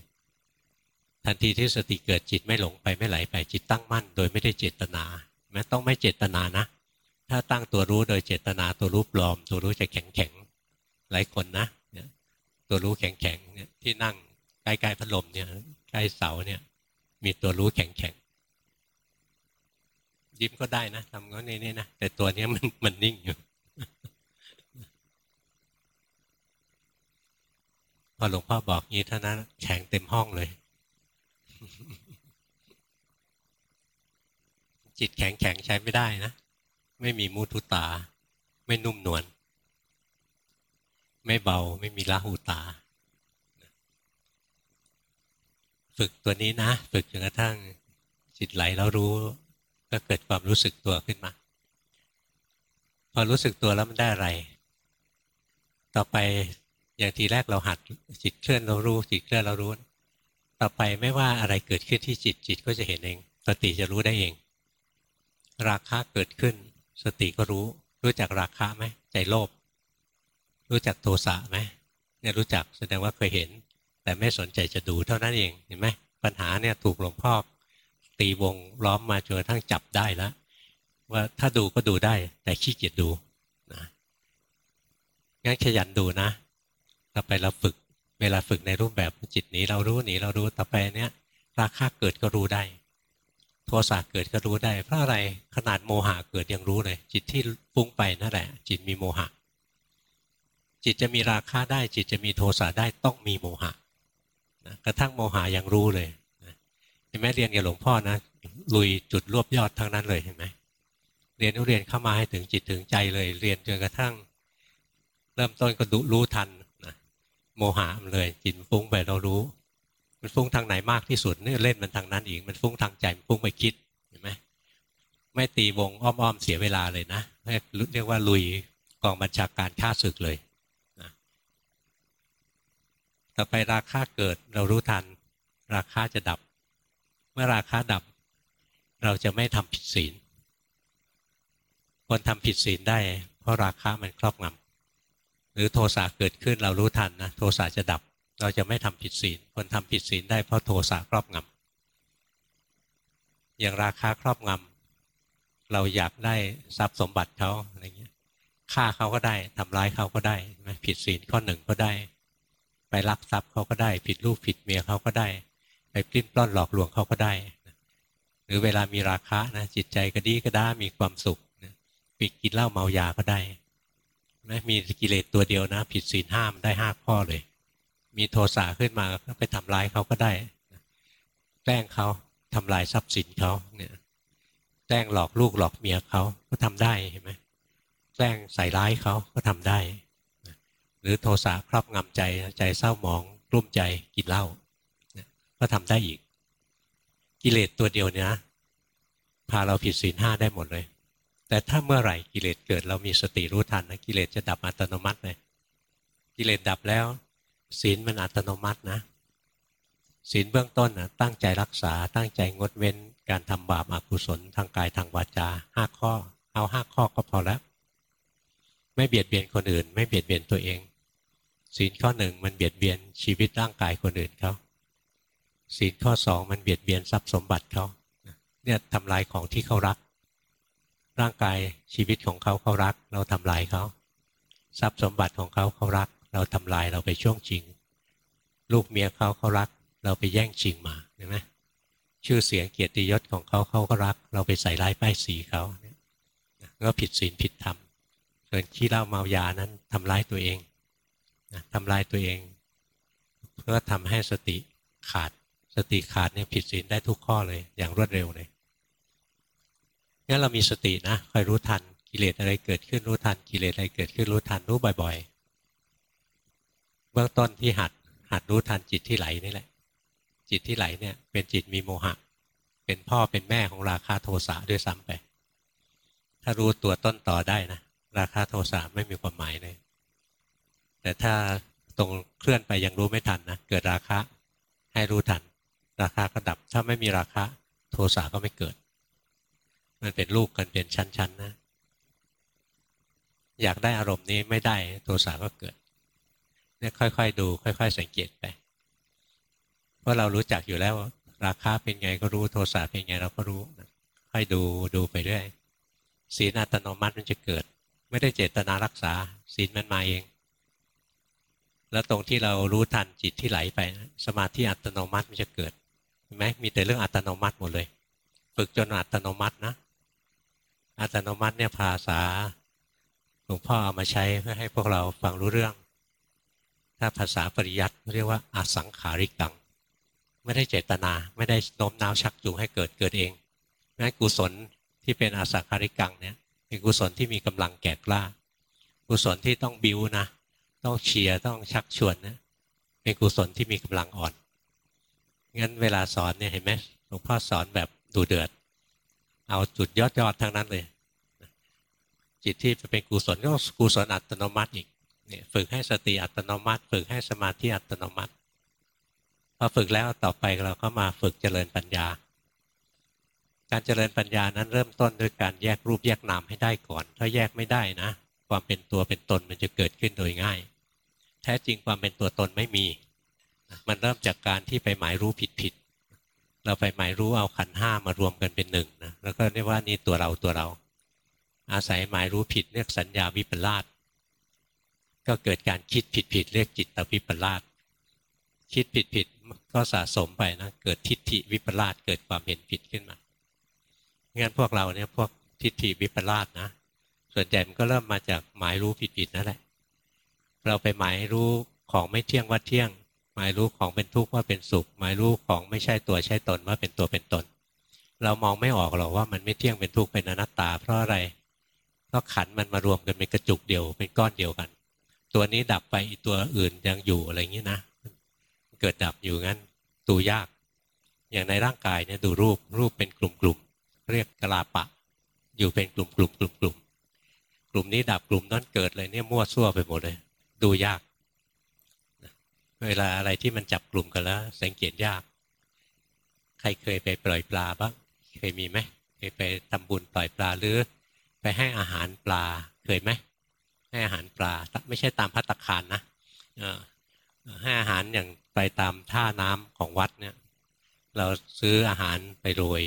ทันทีที่สติเกิดจิตไม่หลงไปไม่ไหลไปจิตตั้งมั่น โดยไม่ได้เจตนาแม้ต้องไม่เจตนานะ ถ้าตั้งตัวรู้โดยเจตนาตัวรู้ปลอม ตัวรู้จะแข็งแข็งหลายคนนะตัวรู้แข็งแข็งเนี่ยที่นั่งใกล้ๆพัดลมเนี่ยใกล้เสาเนี่ยมีตัวรู้แข็งแข็ง ยิ้มก็ได้นะทำก็นี่นี่นะแต่ตัวนี้มันมันนิ่งอยู่พอหลวงพ่อบอกงี้เท่านั้นแข็งเต็มห้องเลย จิตแข็งแข็งใช้ไม่ได้นะ ไม่มีมุทุตา ไม่นุ่มนวลไม่เบาไม่มีละหูตา ฝึกตัวนี้นะ ฝึกจนกระทั่งจิตไหลแล้วรู้ ก็เกิดความรู้สึกตัวขึ้นมา พอรู้สึกตัวแล้วมันได้อะไร ต่อไปอย่างทีแรกเราหัดจิตเคลื่อนเรารู้จิตเคลื่อนเรารู้ ต่อไปไม่ว่าอะไรเกิดขึ้นที่จิตจิตก็จะเห็นเองสติจะรู้ได้เอง ราคะเกิดขึ้น สติก็รู้ รู้จักราคะไหมใจโลภรู้จักโทสะไหมเนี่ยรู้จักแสดงว่าเคยเห็น แต่ไม่สนใจจะดูเท่านั้นเองเห็นไหมปัญหาเนี่ยถูกหลวงพ่อ ตีวงล้อมมาจนกระทั่งจับได้แล้วว่าถ้าดูก็ดูได้ แต่ขี้เกียจดูนะงั้นขยันดูนะ ต่อไปเราฝึก เวลาฝึกในรูปแบบจิตหนีเรารู้หนีเรารู้ต่อไปเนี้ยราคาเกิดก็รู้ได้ โทสะเกิดก็รู้ได้ เพราะอะไรขนาดโมหะเกิดยังรู้เลย จิตที่ฟุ้งไปนั่นแหละ จิตมีโมหะ จิตจะมีราคาได้ จิตจะมีโทสะได้ต้องมีโมหะนะกระทั่งโมหะยังรู้เลย เห็นไหมเรียนกับหลวงพ่อนะลุยจุดรวบยอดทั้งนั้นเลยเห็นไหมเรียนเรียนเข้ามาให้ถึงจิตถึงใจเลย เรียนจนกระทั่ง เริ่มต้นก็ดูรู้ทันนะโมหะมันเลยจิตฟุ้งไปเรารู้ มันฟุ้งทางไหนมากที่สุดนี่เล่นมันทางนั้นอีก มันฟุ้งทางใจมันฟุ้งไปคิดเห็นไหมไม่ตีวงอ้อมๆเสียเวลาเลยนะเรียกว่าลุยกองบัญชาการฆ่าศึกเลยนะต่อไปราคาเกิดเรารู้ทัน ราคาจะดับ มื่อราคาดับ เราจะไม่ทำผิดศีลคนทำผิดศีลได้ เพราะราคามันครอบงำหรือโทสะเกิดขึ้นเรารู้ทันนะโทสะจะดับ เราจะไม่ทำผิดศีล คนทำผิดศีลได้เพราะโทสะครอบงำอย่างราคาครอบงำเราอยากได้ทรัพย์สมบัติเขาอะไรเงี้ยฆ่าเขาก็ได้ทำร้ายเขาก็ได้ผิดศีลข้อหนึ่งก็ได้ ไปลักทรัพย์เขาก็ได้ ผิดลูกผิดเมียเขาก็ได้ ไปปลิ้นปล้อนหลอกลวงเขาก็ได้ หรือเวลามีราคะนะจิตใจก็ดีก็ได้มีความสุขปิดกินเหล้าเมายาก็ได้ไม่มีกิเลสตัวเดียวนะ ผิดศีลห้ามได้ห้าข้อเลย มีโทสะขึ้นมาก็ไปทำร้ายเขาก็ได้แกล้งเขาทำลายทรัพย์สินเขาเนี่ยแกล้งหลอกลูกหลอกเมียเขาก็ทำได้เห็นไหมแกล้งใส่ร้ายเขาก็ทำได้ หรือโทสะครอบงำใจใจเศร้าหมองกลุ้มใจกินเหล้า ก็ทำได้อีก กิเลสตัวเดียวเนี่ยพาเราผิดศีลห้าได้หมดเลย แต่ถ้าเมื่อไหร่กิเลสเกิดเรามีสติรู้ทันนะกิเลสจะดับอัตโนมัติเลยกิเลสดับแล้ว ศีลมันอัตโนมัตินะศีลเบื้องต้นนะตั้งใจรักษาตั้งใจงดเว้น การทำบาปอกุศลทางกายทางวาจาห้าข้อ เอาห้าข้อก็พอแล้ว ไม่เบียดเบียนคนอื่น ไม่เบียดเบียนตัวเองศีลข้อหนึ่งมันเบียดเบียนชีวิตร่างกายคนอื่นเขา ศีลข้อสองมันเบียดเบียนทรัพย์สมบัติเขาเนี่ยทำลายของที่เขารัก ร่างกายชีวิตของเขาเขารัก เราทำลายเขาทรัพย์สมบัติของเขาเขารัก เราทำลายเราไปช่วงชิง ลูกเมียเขาเขารัก เราไปแย่งชิงมาเห็นไหมชื่อเสียงเกียรติยศของเขาเขาก็รัก เราไปใส่ร้ายป้ายสีเขาก็ผิดศีลผิดธรรมส่วนขี้เหล้าเมายานั้นทำร้ายตัวเองทำลายตัวเอง เพื่อทำให้สติขาด สติขาดเนี่ยผิดศีลได้ทุกข้อเลย อย่างรวดเร็วเลยงั้นเรามีสตินะคอยรู้ทันกิเลสอะไรเกิดขึ้นรู้ทันกิเลสอะไรเกิดขึ้นรู้ทันรู้บ่อยๆ เบื้องต้นที่หัดหัดรู้ทันจิตที่ไหลนี่แหละ จิตที่ไหลเนี่ยเป็นจิตมีโมหะ เป็นพ่อเป็นแม่ของราคาโทสะด้วยซ้ำไป ถ้ารู้ตัวต้นต่อได้นะราคาโทสะไม่มีความหมายเลย แต่ถ้าตรงเคลื่อนไปยังรู้ไม่ทันนะเกิดราคะให้รู้ทัน ราคาก็ดับ ถ้าไม่มีราคะโทสะก็ไม่เกิด มันเป็นลูกกันเป็นชั้นๆนะ อยากได้อารมณ์นี้ไม่ได้โทสะก็เกิด เนี่ยค่อยๆดู ค่อย ๆ สังเกตไป เพราะเรารู้จักอยู่แล้ว ราคาเป็นไงก็รู้โทสะเป็นไงเราก็รู้ ค่อยดูดูไปเรื่อยศีลอัตโนมัติมันจะเกิด ไม่ได้เจตนารักษาศีลมันมาเอง แล้วตรงที่เรารู้ทันจิตที่ไหลไป สมาธิอัตโนมัติมันจะเกิด เห็นไหมมีแต่เรื่องอัตโนมัติหมดเลย ฝึกจนอัตโนมัตินะ อัตโนมัติเนี่ยภาษาหลวงพ่อเอามาใช้เพื่อให้พวกเราฟังรู้เรื่อง ถ้าภาษาปริยัติเรียกว่าอาสังขาริกัง ไม่ได้เจตนาไม่ได้โน้มน้าวชักจูงให้เกิดเกิดเองนั่นกุศลที่เป็นอาสังขาริกังเนี่ยเป็นกุศลที่มีกำลังแก่กล้า กุศลที่ต้องบิวนะ ต้องเชียร์ต้องชักชวนนะเป็นกุศลที่มีกำลังอ่อน งั้นเวลาสอนเนี่ยเห็นไหมหลวงพ่อสอนแบบดูเดือด เอาจุดยอดยอดทั้งนั้นเลย จิตที่จะเป็นกุศลก็กุศลอัตโนมัติอีกเนี่ยฝึกให้สติอัตโนมัติ ฝึกให้สมาธิอัตโนมัติพอฝึกแล้วต่อไปเราก็มาฝึกเจริญปัญญา การเจริญปัญญานั้นเริ่มต้นด้วยการแยกรูปแยกนามให้ได้ก่อน ถ้าแยกไม่ได้นะ ความเป็นตัวเป็นตนมันจะเกิดขึ้นโดยง่าย แท้จริงความเป็นตัวตนไม่มี มันเริ่มจากการที่ไปหมายรู้ผิดผิดเราไปหมายรู้เอาขันห้ามารวมกันเป็นหนึ่งนะแล้วก็เรียกว่านี่ตัวเราตัวเรา อาศัยหมายรู้ผิดเรียกสัญญาวิปลาสก็เกิดการคิดผิดผิดเรียกจิตตวิปลาสคิดผิดผิดก็สะสมไปนะเกิดทิฏฐิวิปลาสเกิดความเห็นผิดขึ้นมางั้นพวกเราเนี่ยพวกทิฏฐิวิปลาสนะ ส่วนใหญ่มันก็เริ่มมาจากหมายรู้ผิดผิดนั่นแหละเราไปหมายรู้ของไม่เที่ยงว่าเที่ยง หมายรู้ของเป็นทุกข์ว่าเป็นสุข หมายรู้ของไม่ใช่ตัวใช่ตนว่าเป็นตัวเป็นตน เรามองไม่ออกหรอกว่ามันไม่เที่ยงเป็นทุกข์เป็นอนัตตา เพราะอะไรเพราะขันมันมารวมกันเป็นกระจุกเดียวเป็นก้อนเดียวกัน ตัวนี้ดับไปอีตัวอื่นยังอยู่อะไรอย่างนี้นะเกิดดับอยู่งั้นดูยาก อย่างในร่างกายเนี่ยดูรูปรูปเป็นกลุ่มๆเรียกกลาปะ อยู่เป็นกลุ่มๆกลุ่มกลุ่มกลุ่มกลุ่มนี้ดับกลุ่มนั้นเกิดเลยเนี่ยมั่วซั่วไปหมดเลย ดูยาก เวลาอะไรที่มันจับกลุ่มกันแล้ว สังเกตยาก ใครเคยไปปล่อยปลาบ้างเคยมีไหมเคยไปทำบุญปล่อยปลาหรือ ไปให้อาหารปลาเคยไหมให้อาหารปลาไม่ใช่ตามพัตตคารนะให้อาหารอย่างไปตามท่าน้ำของวัดเนี่ย เราซื้ออาหารไปโรย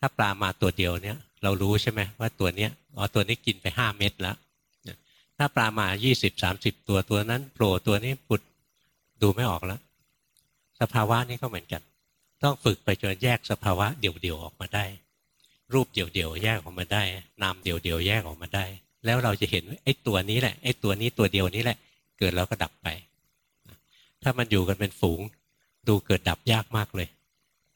ถ้าปลามาตัวเดียวเนี่ย เรารู้ใช่ไหมว่าตัวเนี้ยอ๋อตัวนี้กินไปห้าเม็ดแล้วถ้าปลามายี่สิบสามสิบตัวตัวนั้นโผล่ตัวนี้ปุด ดูไม่ออกแล้ว สภาวะนี้ก็เหมือนกัน ต้องฝึกไปจนแยกสภาวะเดี่ยวๆออกมาได้ รูปเดี่ยวๆแยกออกมาได้ นามเดี่ยวๆแยกออกมาได้ แล้วเราจะเห็นไอ้ตัวนี้แหละไอ้ตัวนี้ตัวเดียวนี้แหละ เกิดแล้วก็ดับไป ถ้ามันอยู่กันเป็นฝูง ดูเกิดดับยากมากเลย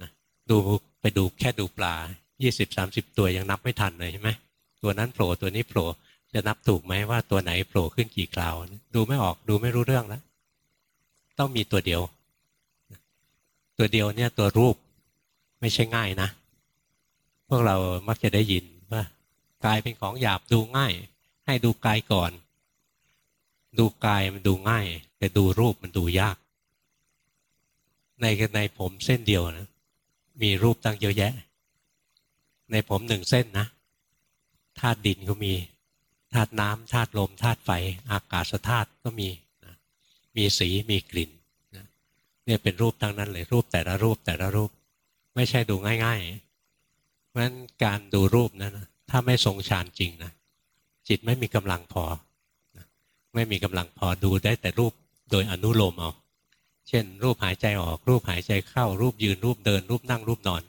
นะดูไปดูแค่ดูปลายี่สิบสามสิบตัวยังนับไม่ทันเลยใช่ไหมตัวนั้นโผล่ตัวนี้โผล่จะนับถูกไหมว่าตัวไหนโผล่ขึ้นกี่คราว ดูไม่ออกดูไม่รู้เรื่องแล้ว ต้องมีตัวเดียว ตัวเดียวเนี่ยตัวรูปไม่ใช่ง่ายนะ พวกเรามักจะได้ยินว่ากายเป็นของหยาบดูง่าย ให้ดูกายก่อน ดูกายมันดูง่าย แต่ดูรูปมันดูยาก ในในผมเส้นเดียวนะ มีรูปตั้งเยอะแยะ ในผมหนึ่งเส้นนะธาตุดินก็มีธาตุน้ำธาตุลมธาตุไฟ อากาศธาตุก็มี มีสีมีกลิ่นนะเนี่ยเป็นรูปทั้งนั้นเลยรูปแต่ละรูปแต่ละรูป ไม่ใช่ดูง่ายๆ เพราะฉะนั้นการดูรูปนั้นนะถ้าไม่ทรงฌานจริงนะจิตไม่มีกำลังพอนะไม่มีกำลังพอดูได้แต่รูปโดยอนุโลมเอาเช่น รูปหายใจออก รูปหายใจเข้า รูปยืนรูปเดิน รูปนั่งรูปนอน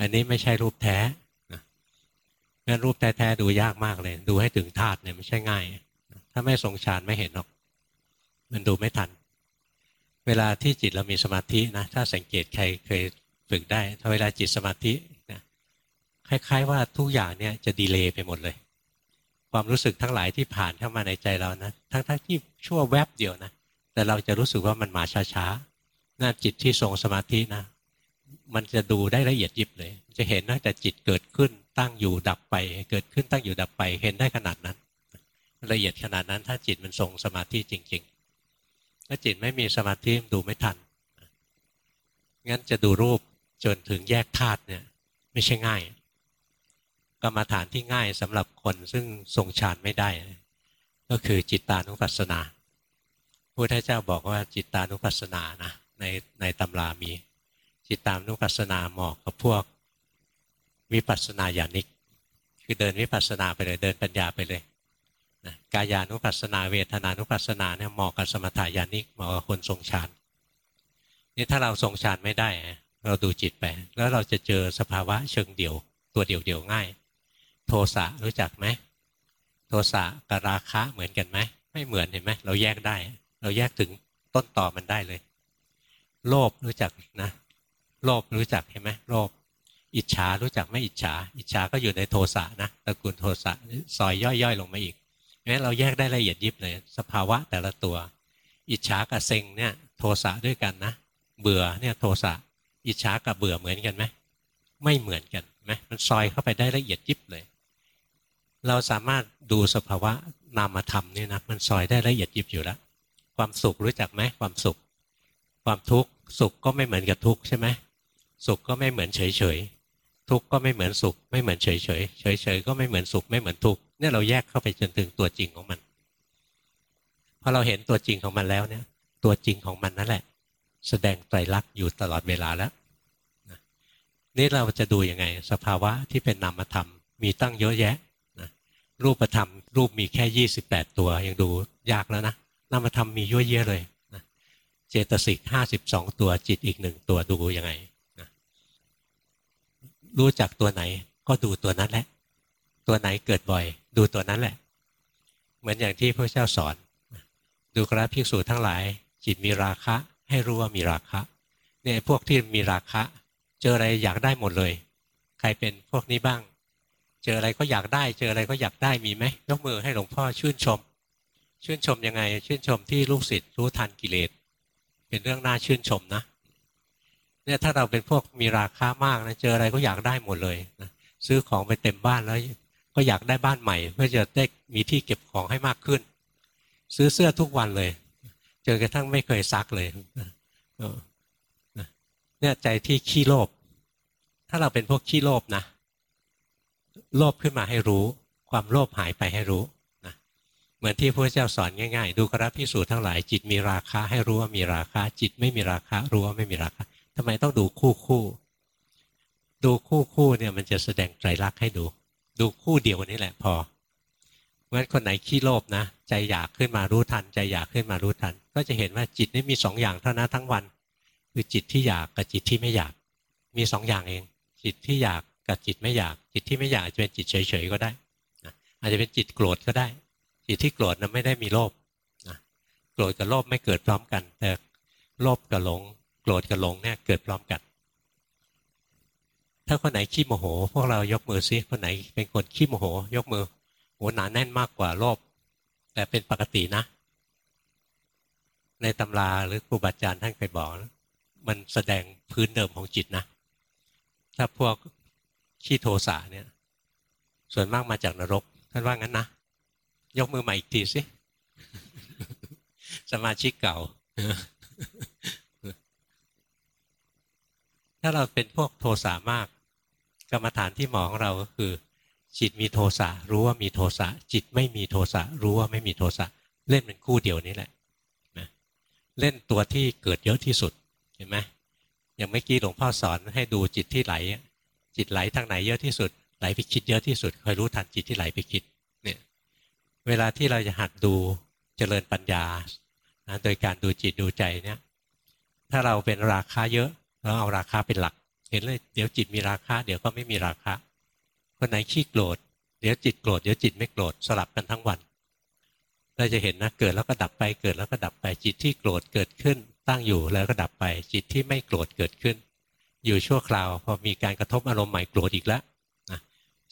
อันนี้ไม่ใช่รูปแท้งั้นรูปแท้ๆดูยากมากเลย ดูให้ถึงธาตุเนี่ยไม่ใช่ง่าย ถ้าไม่ทรงฌานไม่เห็นหรอก มันดูไม่ทัน เวลาที่จิตเรามีสมาธินะถ้าสังเกตใครเคยฝึกได้ถ้าเวลาจิตสมาธินะคล้าย ๆ ว่าทุกอย่างเนี่ยจะดีเลย์ไปหมดเลย ความรู้สึกทั้งหลายที่ผ่านเข้ามาในใจเรานะทั้งๆที่ชั่วแวบเดียวนะแต่เราจะรู้สึกว่ามันมาช้าๆน่าจิตที่ทรงสมาธินะมันจะดูได้ละเอียดยิบเลย จะเห็นตั้งแต่จิตเกิดขึ้นตั้งอยู่ดับไป เกิดขึ้นตั้งอยู่ดับไป เห็นได้ขนาดนั้น ละเอียดขนาดนั้นถ้าจิตมันทรงสมาธิจริงๆ ถ้าจิตไม่มีสมาธิดูไม่ทัน งั้นจะดูรูปจนถึงแยกธาตุเนี่ย ไม่ใช่ง่าย กรรมฐานที่ง่ายสำหรับคนซึ่งทรงฌานไม่ได้ ก็คือจิตตานุปัสสนาพระพุทธเจ้าบอกว่าจิตตานุปัสสนานะในในตำรามี จิตตานุปัสสนาเหมาะกับพวกวิปัสสนาญาณิก คือเดินวิปัสสนาไปเลยเดินปัญญาไปเลย นะกายานุปัสสนาเวทนานุปัสสนาเนี่ยเหมาะกับสมถายานิกเหมาะกับคนทรงฌานนี่ถ้าเราทรงฌานไม่ได้ เราดูจิตไป แล้วเราจะเจอสภาวะเชิงเดี่ยว ตัวเดี่ยวเดี่ยวง่าย โทสะรู้จักไหมโทสะกับราคะเหมือนกันไหมไม่เหมือนเห็นไหมเราแยกได้ เราแยกถึงต้นต่อมันได้เลย โลภรู้จักนะ โลภรู้จักเห็นไหมโลภอิจฉารู้จักไม่อิจฉา อิจฉาก็อยู่ในโทสะนะตระกูลโทสะซอยย่อยๆลงมาอีก งั้นเราแยกได้ละเอียดยิบเลย สภาวะแต่ละตัว อิจฉากับเซ็งเนี่ยโทสะด้วยกันนะ เบื่อเนี่ยโทสะอิจฉากับเบื่อเหมือนกันไหมไม่เหมือนกันไหมมันซอยเข้าไปได้ละเอียดยิบเลย เราสามารถดูสภาวะนามธรรมนี่นะมันซอยได้ละเอียดยิบอยู่แล้วความสุขรู้จักไหมความสุข ความทุกข์สุขก็ไม่เหมือนกับทุกข์ใช่ไหมสุขก็ไม่เหมือนเฉยเฉยทุกข์ก็ไม่เหมือนสุข ไม่เหมือนเฉยเฉยเฉยเฉยก็ไม่เหมือนสุขไม่เหมือนทุกข์ เนี่ยเราแยกเข้าไปจนถึงตัวจริงของมันพอเราเห็นตัวจริงของมันแล้วเนี่ย ตัวจริงของมันนั่นแหละ แสดงไตรลักษณ์อยู่ตลอดเวลาแล้วนี่เราจะดูยังไง สภาวะที่เป็นนามธรรม มีตั้งเยอะแยะนะรูปธรรม รูปมีแค่ยี่สิบแปดตัว ยังดูยากแล้วนะนามธรรมมีเยอะแยะเลยนะเจตสิกห้าสิบสองตัวจิตอีกหนึ่งตัวดูยังไงรู้จักตัวไหนก็ดูตัวนั้นแหละ ตัวไหนเกิดบ่อย ดูตัวนั้นแหละ เหมือนอย่างที่พระเจ้าสอน ดูกราภิกษุทั้งหลาย จิตมีราคะ ให้รู้ว่ามีราคะเนี่ยพวกที่มีราคะ เจออะไรอยากได้หมดเลย ใครเป็นพวกนี้บ้าง เจออะไรก็อยากได้ เจออะไรก็อยากได้มีไหมยกมือให้หลวงพ่อชื่นชม ชื่นชมยังไง ชื่นชมที่ลูกศิษย์รู้ทันกิเลสเป็นเรื่องน่าชื่นชมนะเนี่ยถ้าเราเป็นพวกมีราคามากนะเจออะไรก็อยากได้หมดเลยนะซื้อของไปเต็มบ้านแล้ว ก็อยากได้บ้านใหม่ เพื่อจะได้มีที่เก็บของให้มากขึ้น ซื้อเสื้อทุกวันเลยจนกระทั่งไม่เคยซักเลยเนี่ยใจที่ขี้โลภถ้าเราเป็นพวกขี้โลภนะโลภขึ้นมาให้รู้ ความโลภหายไปให้รู้นะเหมือนที่พระเจ้าสอนง่ายๆ ดูกราพิสูจน์ทั้งหลาย จิตมีราคาให้รู้ว่ามีราคา จิตไม่มีราคารู้ว่าไม่มีราคาทำไมต้องดูคู่คู่ ดูคู่คู่เนี่ยมันจะแสดงไตรลักษณ์ให้ดู ดูคู่เดียวนี่แหละพองั้นคนไหนขี้โลภนะใจอยากขึ้นมารู้ทัน ใจอยากขึ้นมารู้ทัน ก็จะเห็นว่าจิตนี่มีสองอย่างเท่านั้นทั้งวัน คือจิตที่อยากกับจิตที่ไม่อยาก มีสองอย่างเอง จิตที่อยากกับจิตไม่อยาก จิตที่ไม่อยากจะเป็นจิตเฉยๆก็ได้อาจจะเป็นจิตโกรธก็ได้ จิตที่โกรธนั้นไม่ได้มีโลภโกรธกับโลภไม่เกิดพร้อมกัน แต่โลภกับหลง โกรธกับหลงเนี่ยเกิดพร้อมกัน ถ้าคนไหนขี้โมโห พวกเรายกมือซิคนไหนเป็นคนขี้โมโห ยกมือโหหนาแน่นมากกว่าโลภแต่เป็นปกตินะ ในตำราหรือครูบาอาจารย์ท่านเคยบอกมันแสดงพื้นเดิมของจิตนะ ถ้าพวกขี้โทสะเนี่ย ส่วนมากมาจากนรก ท่านว่างั้นนะ ยกมือใหม่อีกทีสิสมาชิกเก่า ถ้าเราเป็นพวกโทสะมาก กรรมฐานที่หมอของเราก็คือ จิตมีโทสะรู้ว่ามีโทสะจิตไม่มีโทสะรู้ว่าไม่มีโทสะเล่นเป็นคู่เดียวนี้แหละนะเล่นตัวที่เกิดเยอะที่สุดเห็นไหมอย่างเมื่อกี้หลวงพ่อสอนให้ดูจิตที่ไหล จิตไหลทางไหนเยอะที่สุด ไหลไปคิดเยอะที่สุดคอยรู้ทันจิตที่ไหลไปคิดเนี่ยเวลาที่เราจะหัดดูเจริญปัญญานะโดยการดูจิตดูใจเนี่ยถ้าเราเป็นราคาเยอะ เราเอาราคาเป็นหลัก เห็นเลย เดี๋ยวจิตมีราคาเดี๋ยวก็ไม่มีราคาคนไหนขี้โกรธเดี๋ยวจิตโกรธเดี๋ยวจิตไม่โกรธสลับกันทั้งวันเราจะเห็นนะเกิดแล้วก็ดับไปเกิดแล้วก็ดับไปจิตที่โกรธเกิดขึ้น ตั้งอยู่แล้วก็ดับไป จิตที่ไม่โกรธเกิดขึ้น อยู่ชั่วคราวพอมีการกระทบอารมณ์ใหม่โกรธอีกแล้ว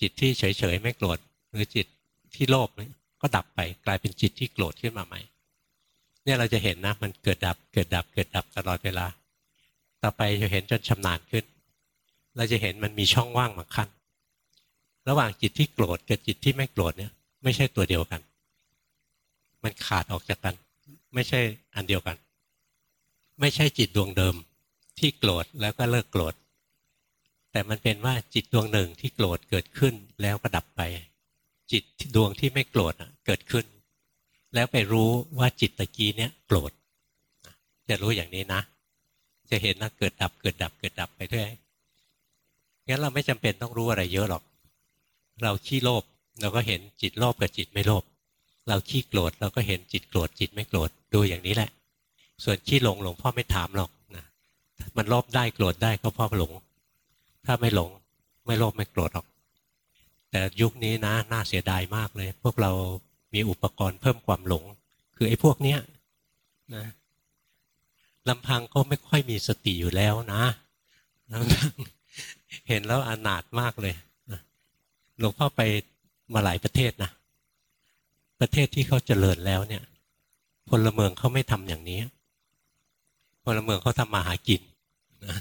จิตที่เฉยๆไม่โกรธหรือจิตที่โลภก็ดับไปกลายเป็นจิตที่โกรธขึ้นมาใหม่ เนี่ยเราจะเห็นนะมันเกิดดับเกิดดับเกิดดับตลอดเวลา ต่อไปจะเห็นจนชำนาญขึ้น เราจะเห็นมันมีช่องว่างบางขั้น ระหว่างจิตที่โกรธกับจิตที่ไม่โกรธเนี่ย ไม่ใช่ตัวเดียวกัน มันขาดออกจากกัน ไม่ใช่อันเดียวกัน ไม่ใช่จิตดวงเดิมที่โกรธแล้วก็เลิกโกรธ แต่มันเป็นว่าจิตดวงหนึ่งที่โกรธเกิดขึ้นแล้วก็ดับไป จิตดวงที่ไม่โกรธเกิดขึ้น แล้วไปรู้ว่าจิตตะกี้เนี่ยโกรธ จะรู้อย่างนี้นะ จะเห็นนะเกิดดับเกิดดับเกิดดับไปด้วยงั้นเราไม่จำเป็นต้องรู้อะไรเยอะหรอก เราขี้โลภเราก็เห็นจิตโลภกับจิตไม่โลภเราขี้โกรธเราก็เห็นจิตโกรธจิตไม่โกรธดูอย่างนี้แหละ ส่วนขี้หลงหลวงพ่อไม่ถามหรอกนะมันโลภได้โกรธได้ก็พราะหลง ถ้าไม่หลงไม่โลภไม่โกรธหรอก แต่ยุคนี้นะน่าเสียดายมากเลย พวกเรามีอุปกรณ์เพิ่มความหลง คือไอ้พวกเนี้ยนะ ลำพังก็ไม่ค่อยมีสติอยู่แล้วนะเห็นแล้วอนาถมากเลยหลวงพ่อไปมาหลายประเทศนะประเทศที่เขาเจริญแล้วเนี่ยพลเมืองเขาไม่ทำอย่างนี้พลเมืองเขาทำมาหากินนะ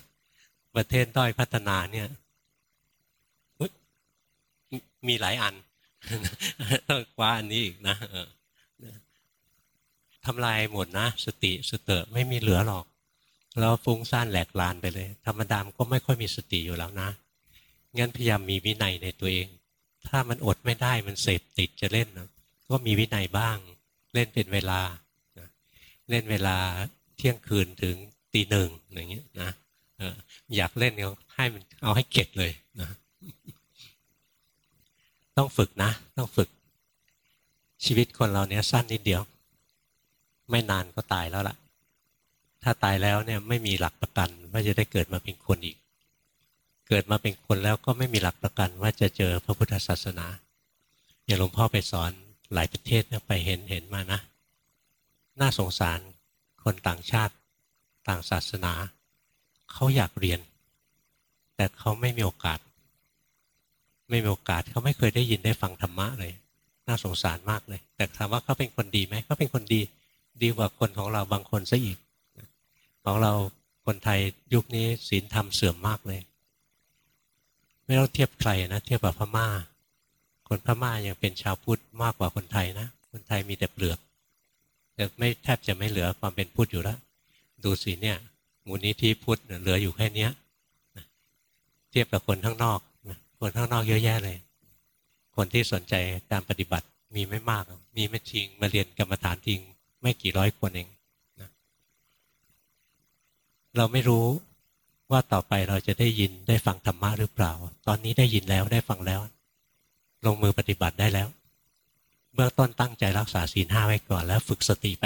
ประเทศด้อยพัฒนาเนี่ยมีหลายอันต้องคว้าอันนี้อีกนะ ทำลายหมดนะ สติสเตอไม่มีเหลือหรอก แล้วฟุ้งซ่านแหลกลานไปเลย ธรรมดามก็ไม่ค่อยมีสติอยู่แล้วนะงั้นพยายามมีวินัยในตัวเอง ถ้ามันอดไม่ได้มันเสพติดจะเล่นนะก็มีวินัยบ้าง เล่นเป็นเวลาเล่นเวลาเที่ยงคืนถึงตีหนึ่งอย่างเงี้ยนะอยากเล่นก็ให้มันเอาให้เข็ดเลยนะต้องฝึกนะ ต้องฝึกชีวิตคนเราเนี้ยสั้นนิดเดียว ไม่นานก็ตายแล้วล่ะ ถ้าตายแล้วเนี่ยไม่มีหลักประกันว่าจะได้เกิดมาเป็นคนอีก เกิดมาเป็นคนแล้วก็ไม่มีหลักประกันว่าจะเจอพระพุทธศาสนาอย่างหลวงพ่อไปสอนหลายประเทศเนี่ยไปเห็นเห็นมานะ น่าสงสารคนต่างชาติต่างศาสนา เขาอยากเรียน แต่เขาไม่มีโอกาส ไม่มีโอกาสเขาไม่เคยได้ยินได้ฟังธรรมะเลย น่าสงสารมากเลย แต่ถามว่าเขาเป็นคนดีไหมเขาเป็นคนดี ดีกว่าคนของเราบางคนซะอีก ของเราคนไทยยุคนี้ศีลธรรมเสื่อมมากเลย ไม่ต้องเทียบใครนะเทียบกับพม่า คนพม่ายังเป็นชาวพุทธมากกว่าคนไทยนะ คนไทยมีแต่เปลือกจะไม่แทบจะไม่เหลือความเป็นพุทธอยู่แล้ว ดูสิเนี่ยมูลนิธิพุทธเหลืออยู่แค่เนี้ยเทียบกับคนข้างนอกคนข้างนอกเยอะแยะเลย คนที่สนใจการปฏิบัติมีไม่มาก มีไม่จริงมาเรียนกรรมฐานจริง ไม่กี่ร้อยคนเองนะเราไม่รู้ว่าต่อไปเราจะได้ยินได้ฟังธรรมะหรือเปล่า ตอนนี้ได้ยินแล้วได้ฟังแล้ว ลงมือปฏิบัติได้แล้ว เบื้องต้นตั้งใจรักษาศีลห้าไว้ก่อนแล้วฝึกสติไป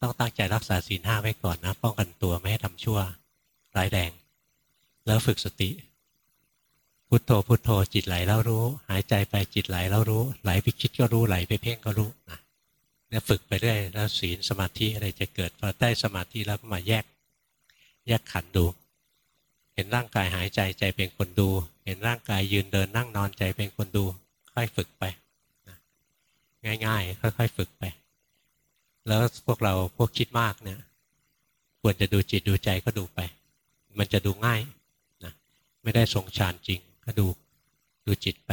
ต้องตั้งใจรักษาศีลห้าไว้ก่อนนะ ป้องกันตัวไม่ให้ทำชั่วร้ายแรงแล้วฝึกสติ พุทโธพุทโธจิตไหลแล้วรู้ หายใจไปจิตไหลแล้วรู้ ไหลไปคิดก็รู้ไหลไปเพ่งก็รู้นะ เนี่ยฝึกไปเรื่อยแล้วศีลสมาธิอะไรจะเกิดพอได้สมาธิแล้วก็มาแยก แยกขันดู เห็นร่างกายหายใจใจเป็นคนดู เห็นร่างกายยืนเดินนั่งนอนใจเป็นคนดู ค่อยฝึกไปง่ายๆ ค่อย ๆ ฝึกไป แล้วพวกเราพวกคิดมากเนี่ย ควรจะดูจิตดูใจก็ดูไป มันจะดูง่ายนะไม่ได้ทรงฌานจริงก็ดูดูจิตไป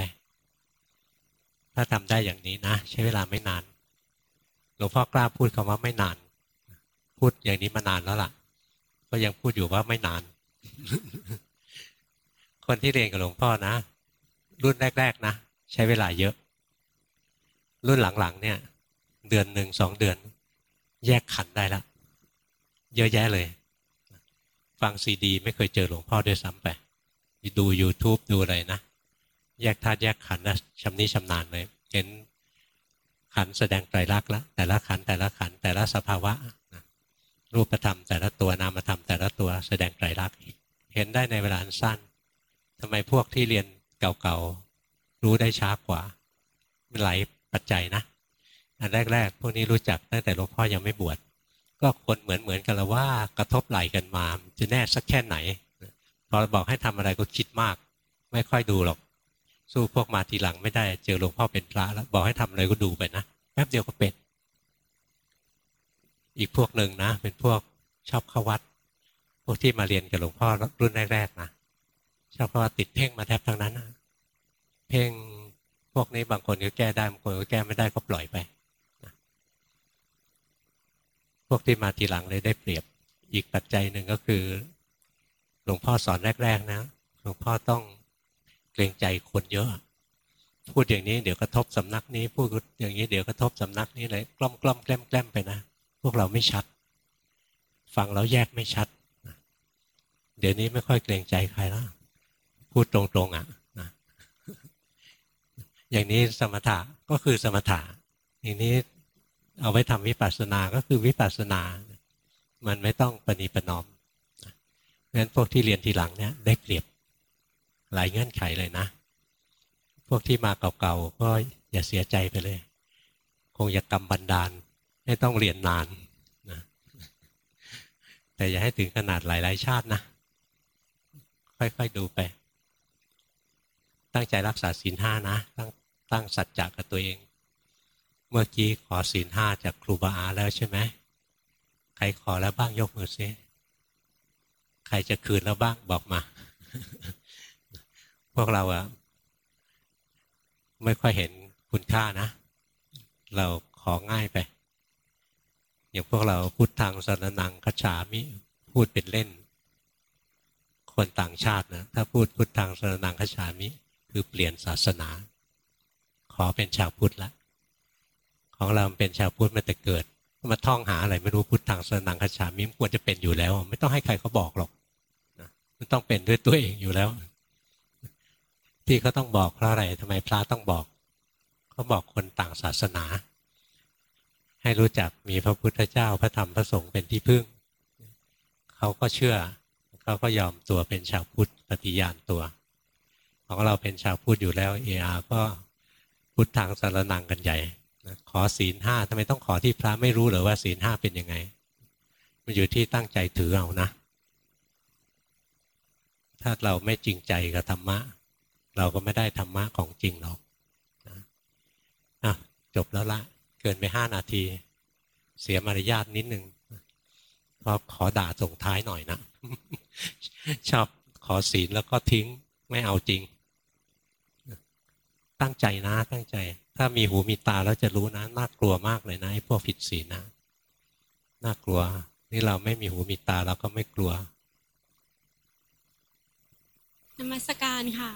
ถ้าทำได้อย่างนี้นะ ใช้เวลาไม่นาน หลวงพ่อกล้าพูดคำว่าไม่นาน พูดอย่างนี้มานานแล้วล่ะ ก็ยังพูดอยู่ว่าไม่นาน คนที่เรียนกับหลวงพ่อนะ รุ่นแรก ๆ นะ ใช้เวลาเยอะ รุ่นหลังๆ เนี่ย เดือนหนึ่งสองเดือน แยกขันได้ละเยอะแยะเลย ฟังซีดี ไม่เคยเจอหลวงพ่อด้วยซ้ำไปดู YouTube ดูอะไรนะ แยกธาตุแยกขันนะชำนิชำนาญเลย เห็น ขันแสดงไตรลักษณ์ละแต่ละขันแต่ละขันแต่ละสภาวะนะรูปธรรมแต่ละตัวนามธรรมแต่ละตัวแสดงไตรลักษณ์เห็นได้ในเวลาอันสั้นทำไมพวกที่เรียนเก่าๆรู้ได้ช้ากว่ามันหลายปัจจัยนะ อันแรกๆพวกนี้รู้จักตั้งแต่หลวงพ่อยังไม่บวชก็คนเหมือนเหมือนกันละว่ากระทบไหลกันมาจะแน่สักแค่ไหนพอบอกให้ทำอะไรก็คิดมาก ไม่ค่อยดูหรอก สู้พวกมาทีหลังไม่ได้ เจอหลวงพ่อเป็นพระแล้วบอกให้ทำอะไรก็ดูไปนะแป๊บเดียวก็เป็น อีกพวกหนึ่งนะ เป็นพวกชอบเข้าวัด พวกที่มาเรียนกับหลวงพ่อรุ่นแรกๆนะชอบเข้าวัดติดเพ่งมาแทบทั้งนั้นนะเพ่งพวกนี้บางคนก็แก้ได้บางคนก็แก้ไม่ได้ก็ปล่อยไปนะพวกที่มาทีหลังเลยได้เปรียบ อีกปัจจัยหนึ่งก็คือ หลวงพ่อสอนแรก ๆ นะ หลวงพ่อต้อง เกรงใจคนเยอะ พูดอย่างนี้เดี๋ยวกระทบสำนักนี้ พูดอย่างนี้เดี๋ยวกระทบสำนักนี้เลยกล้อมกล้อมแกล้มแกล้มไปนะ พวกเราไม่ชัด ฟังแล้วแยกไม่ชัด เดี๋ยวนี้ไม่ค่อยเกรงใจใครแล้วพูดตรงๆอะนะอย่างนี้สมถะก็คือสมถะอย่างนี้เอาไว้ทำวิปัสสนาก็คือวิปัสสนา มันไม่ต้องปณีประนอมเพราะฉะนั้นพวกที่เรียนทีหลังเนี่ยได้เปรียบ หลายเงื่อนไขเลยนะ พวกที่มาเก่าๆก็อย่าเสียใจไปเลย คงอย่ากรรมบันดาลไม่ต้องเรียนนานนะแต่อย่าให้ถึงขนาดหลายๆ ชาตินะ ค่อยๆดูไป ตั้งใจรักษาศีลห้านะ ตั้งตั้งสัจจะกับตัวเอง เมื่อกี้ขอศีลห้าจากครูบาอาแล้วใช่ไหมใครขอแล้วบ้างยกมือซิใครจะคืนแล้วบ้างบอกมา พวกเราอะไม่ค่อยเห็นคุณค่านะ เราของ่ายไป อย่างพวกเราพูดทางสนนังคฉามิพูดเป็นเล่น คนต่างชาตินะ ถ้าพูดพุทธังสนนังคฉามิ คือเปลี่ยนศาสนา ขอเป็นชาวพุทธละ ของเราเป็นชาวพุทธมาแต่เกิด มาท่องหาอะไรไม่รู้พุทธังสนนังคฉามิมควรจะเป็นอยู่แล้ว ไม่ต้องให้ใครเขาบอกหรอกมันต้องเป็นด้วยตัวเองอยู่แล้ว ที่เขาต้องบอกเพราะอะไรทำไมพระต้องบอกเขาบอกคนต่างศาสนา ให้รู้จักมีพระพุทธเจ้าพระธรรมพระสงฆ์เป็นที่พึ่งเขาก็เชื่อเขาก็ยอมตัวเป็นชาวพุทธปฏิญาณตัว ของเราเป็นชาวพุทธอยู่แล้วเออาก็พุทธทางสารนังกันใหญ่ขอศีลห้าทำไมต้องขอที่พระไม่รู้หรือว่าศีลห้าเป็นยังไง มันอยู่ที่ตั้งใจถือเอานะ ถ้าเราไม่จริงใจกับธรรมะ เราก็ไม่ได้ธรรมะของจริงหรอกนะจบแล้วละ เกินไปห้านาที เสียมารยาทนิดหนึ่งพอขอด่าส่งท้ายหน่อยนะ ชอบขอศีลแล้วก็ทิ้งไม่เอาจริง ตั้งใจนะตั้งใจ ถ้ามีหูมีตาแล้วจะรู้นะน่ากลัวมากเลยนะไอ้พวกผิดศีลนะน่ากลัว นี่เราไม่มีหูมีตาเราก็ไม่กลัวนมัสการค่ะ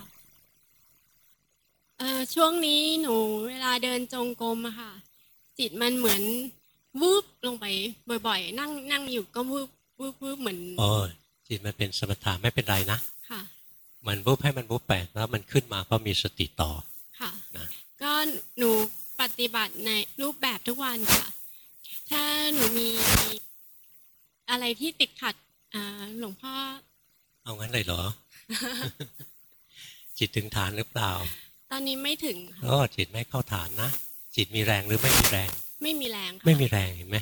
เอ่อช่วงนี้หนูเวลาเดินจงกรมอะค่ะ จิตมันเหมือนวูบลงไปบ่อยๆ นั่งนั่งอยู่ก็วูบวูบวูบเหมือนโอ้ยจิตมันเป็นสมถะไม่เป็นไรนะค่ะ มันวุบให้มันวุบไปแล้วมันขึ้นมาก็มีสติต่อค่ะนะก็หนูปฏิบัติในรูปแบบทุกวันค่ะ ถ้าหนูมีอะไรที่ติดขัดอ่าหลวงพ่อ เอางั้นเลยเหรอ จิตถึงฐานหรือเปล่า ตอนนี้ไม่ถึงค่ะโอ้จิตไม่เข้าฐานนะ จิตมีแรงหรือไม่มีแรง ไม่มีแรงค่ะไม่มีแรงเห็นไหม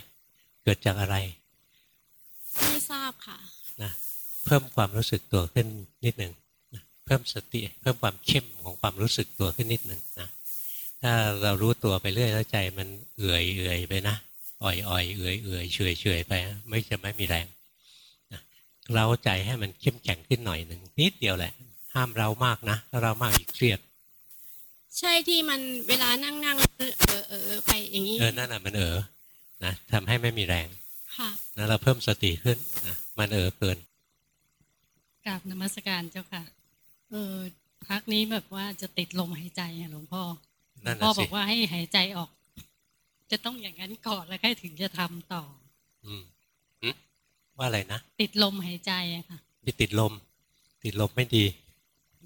เกิดจากอะไร ไม่ทราบค่ะนะเพิ่มความรู้สึกตัวขึ้นนิดหนึ่งนะเพิ่มสติ เพิ่มความเข้มของความรู้สึกตัวขึ้นนิดหนึ่งนะถ้าเรารู้ตัวไปเรื่อยแล้วใจมันเอื่อยเอื่อยไปนะอ่อยอ่อยเอื่อยเอื่อยเฉยเฉยไปนะไม่จะไม่มีแรงนะเราใจให้มันเข้มแข็งขึ้นหน่อยหนึ่งนิดเดียวแหละ ห้ามเรามากนะถ้าเรามากอีกเครียด ใช่ที่มันเวลานั่งนั่งเออเออเออไปอย่างนี้เออนั่นน่ะมันเออนะทำให้ไม่มีแรงค่ะนะเราเพิ่มสติขึ้นนะมันเออเกินกราบนมัสการเจ้าค่ะ เออพักนี้แบบว่าจะติดลมหายใจอะหลวงพ่อหลนั่วนงพ่อน่ะบสิอกว่าให้หายใจออก จะต้องอย่างนั้นก่อนแล้วค่อยถึงจะทำต่อ อืมหึว่าอะไรนะติดลมหายใจอะค่ะมีติดลม ติดลมไม่ดี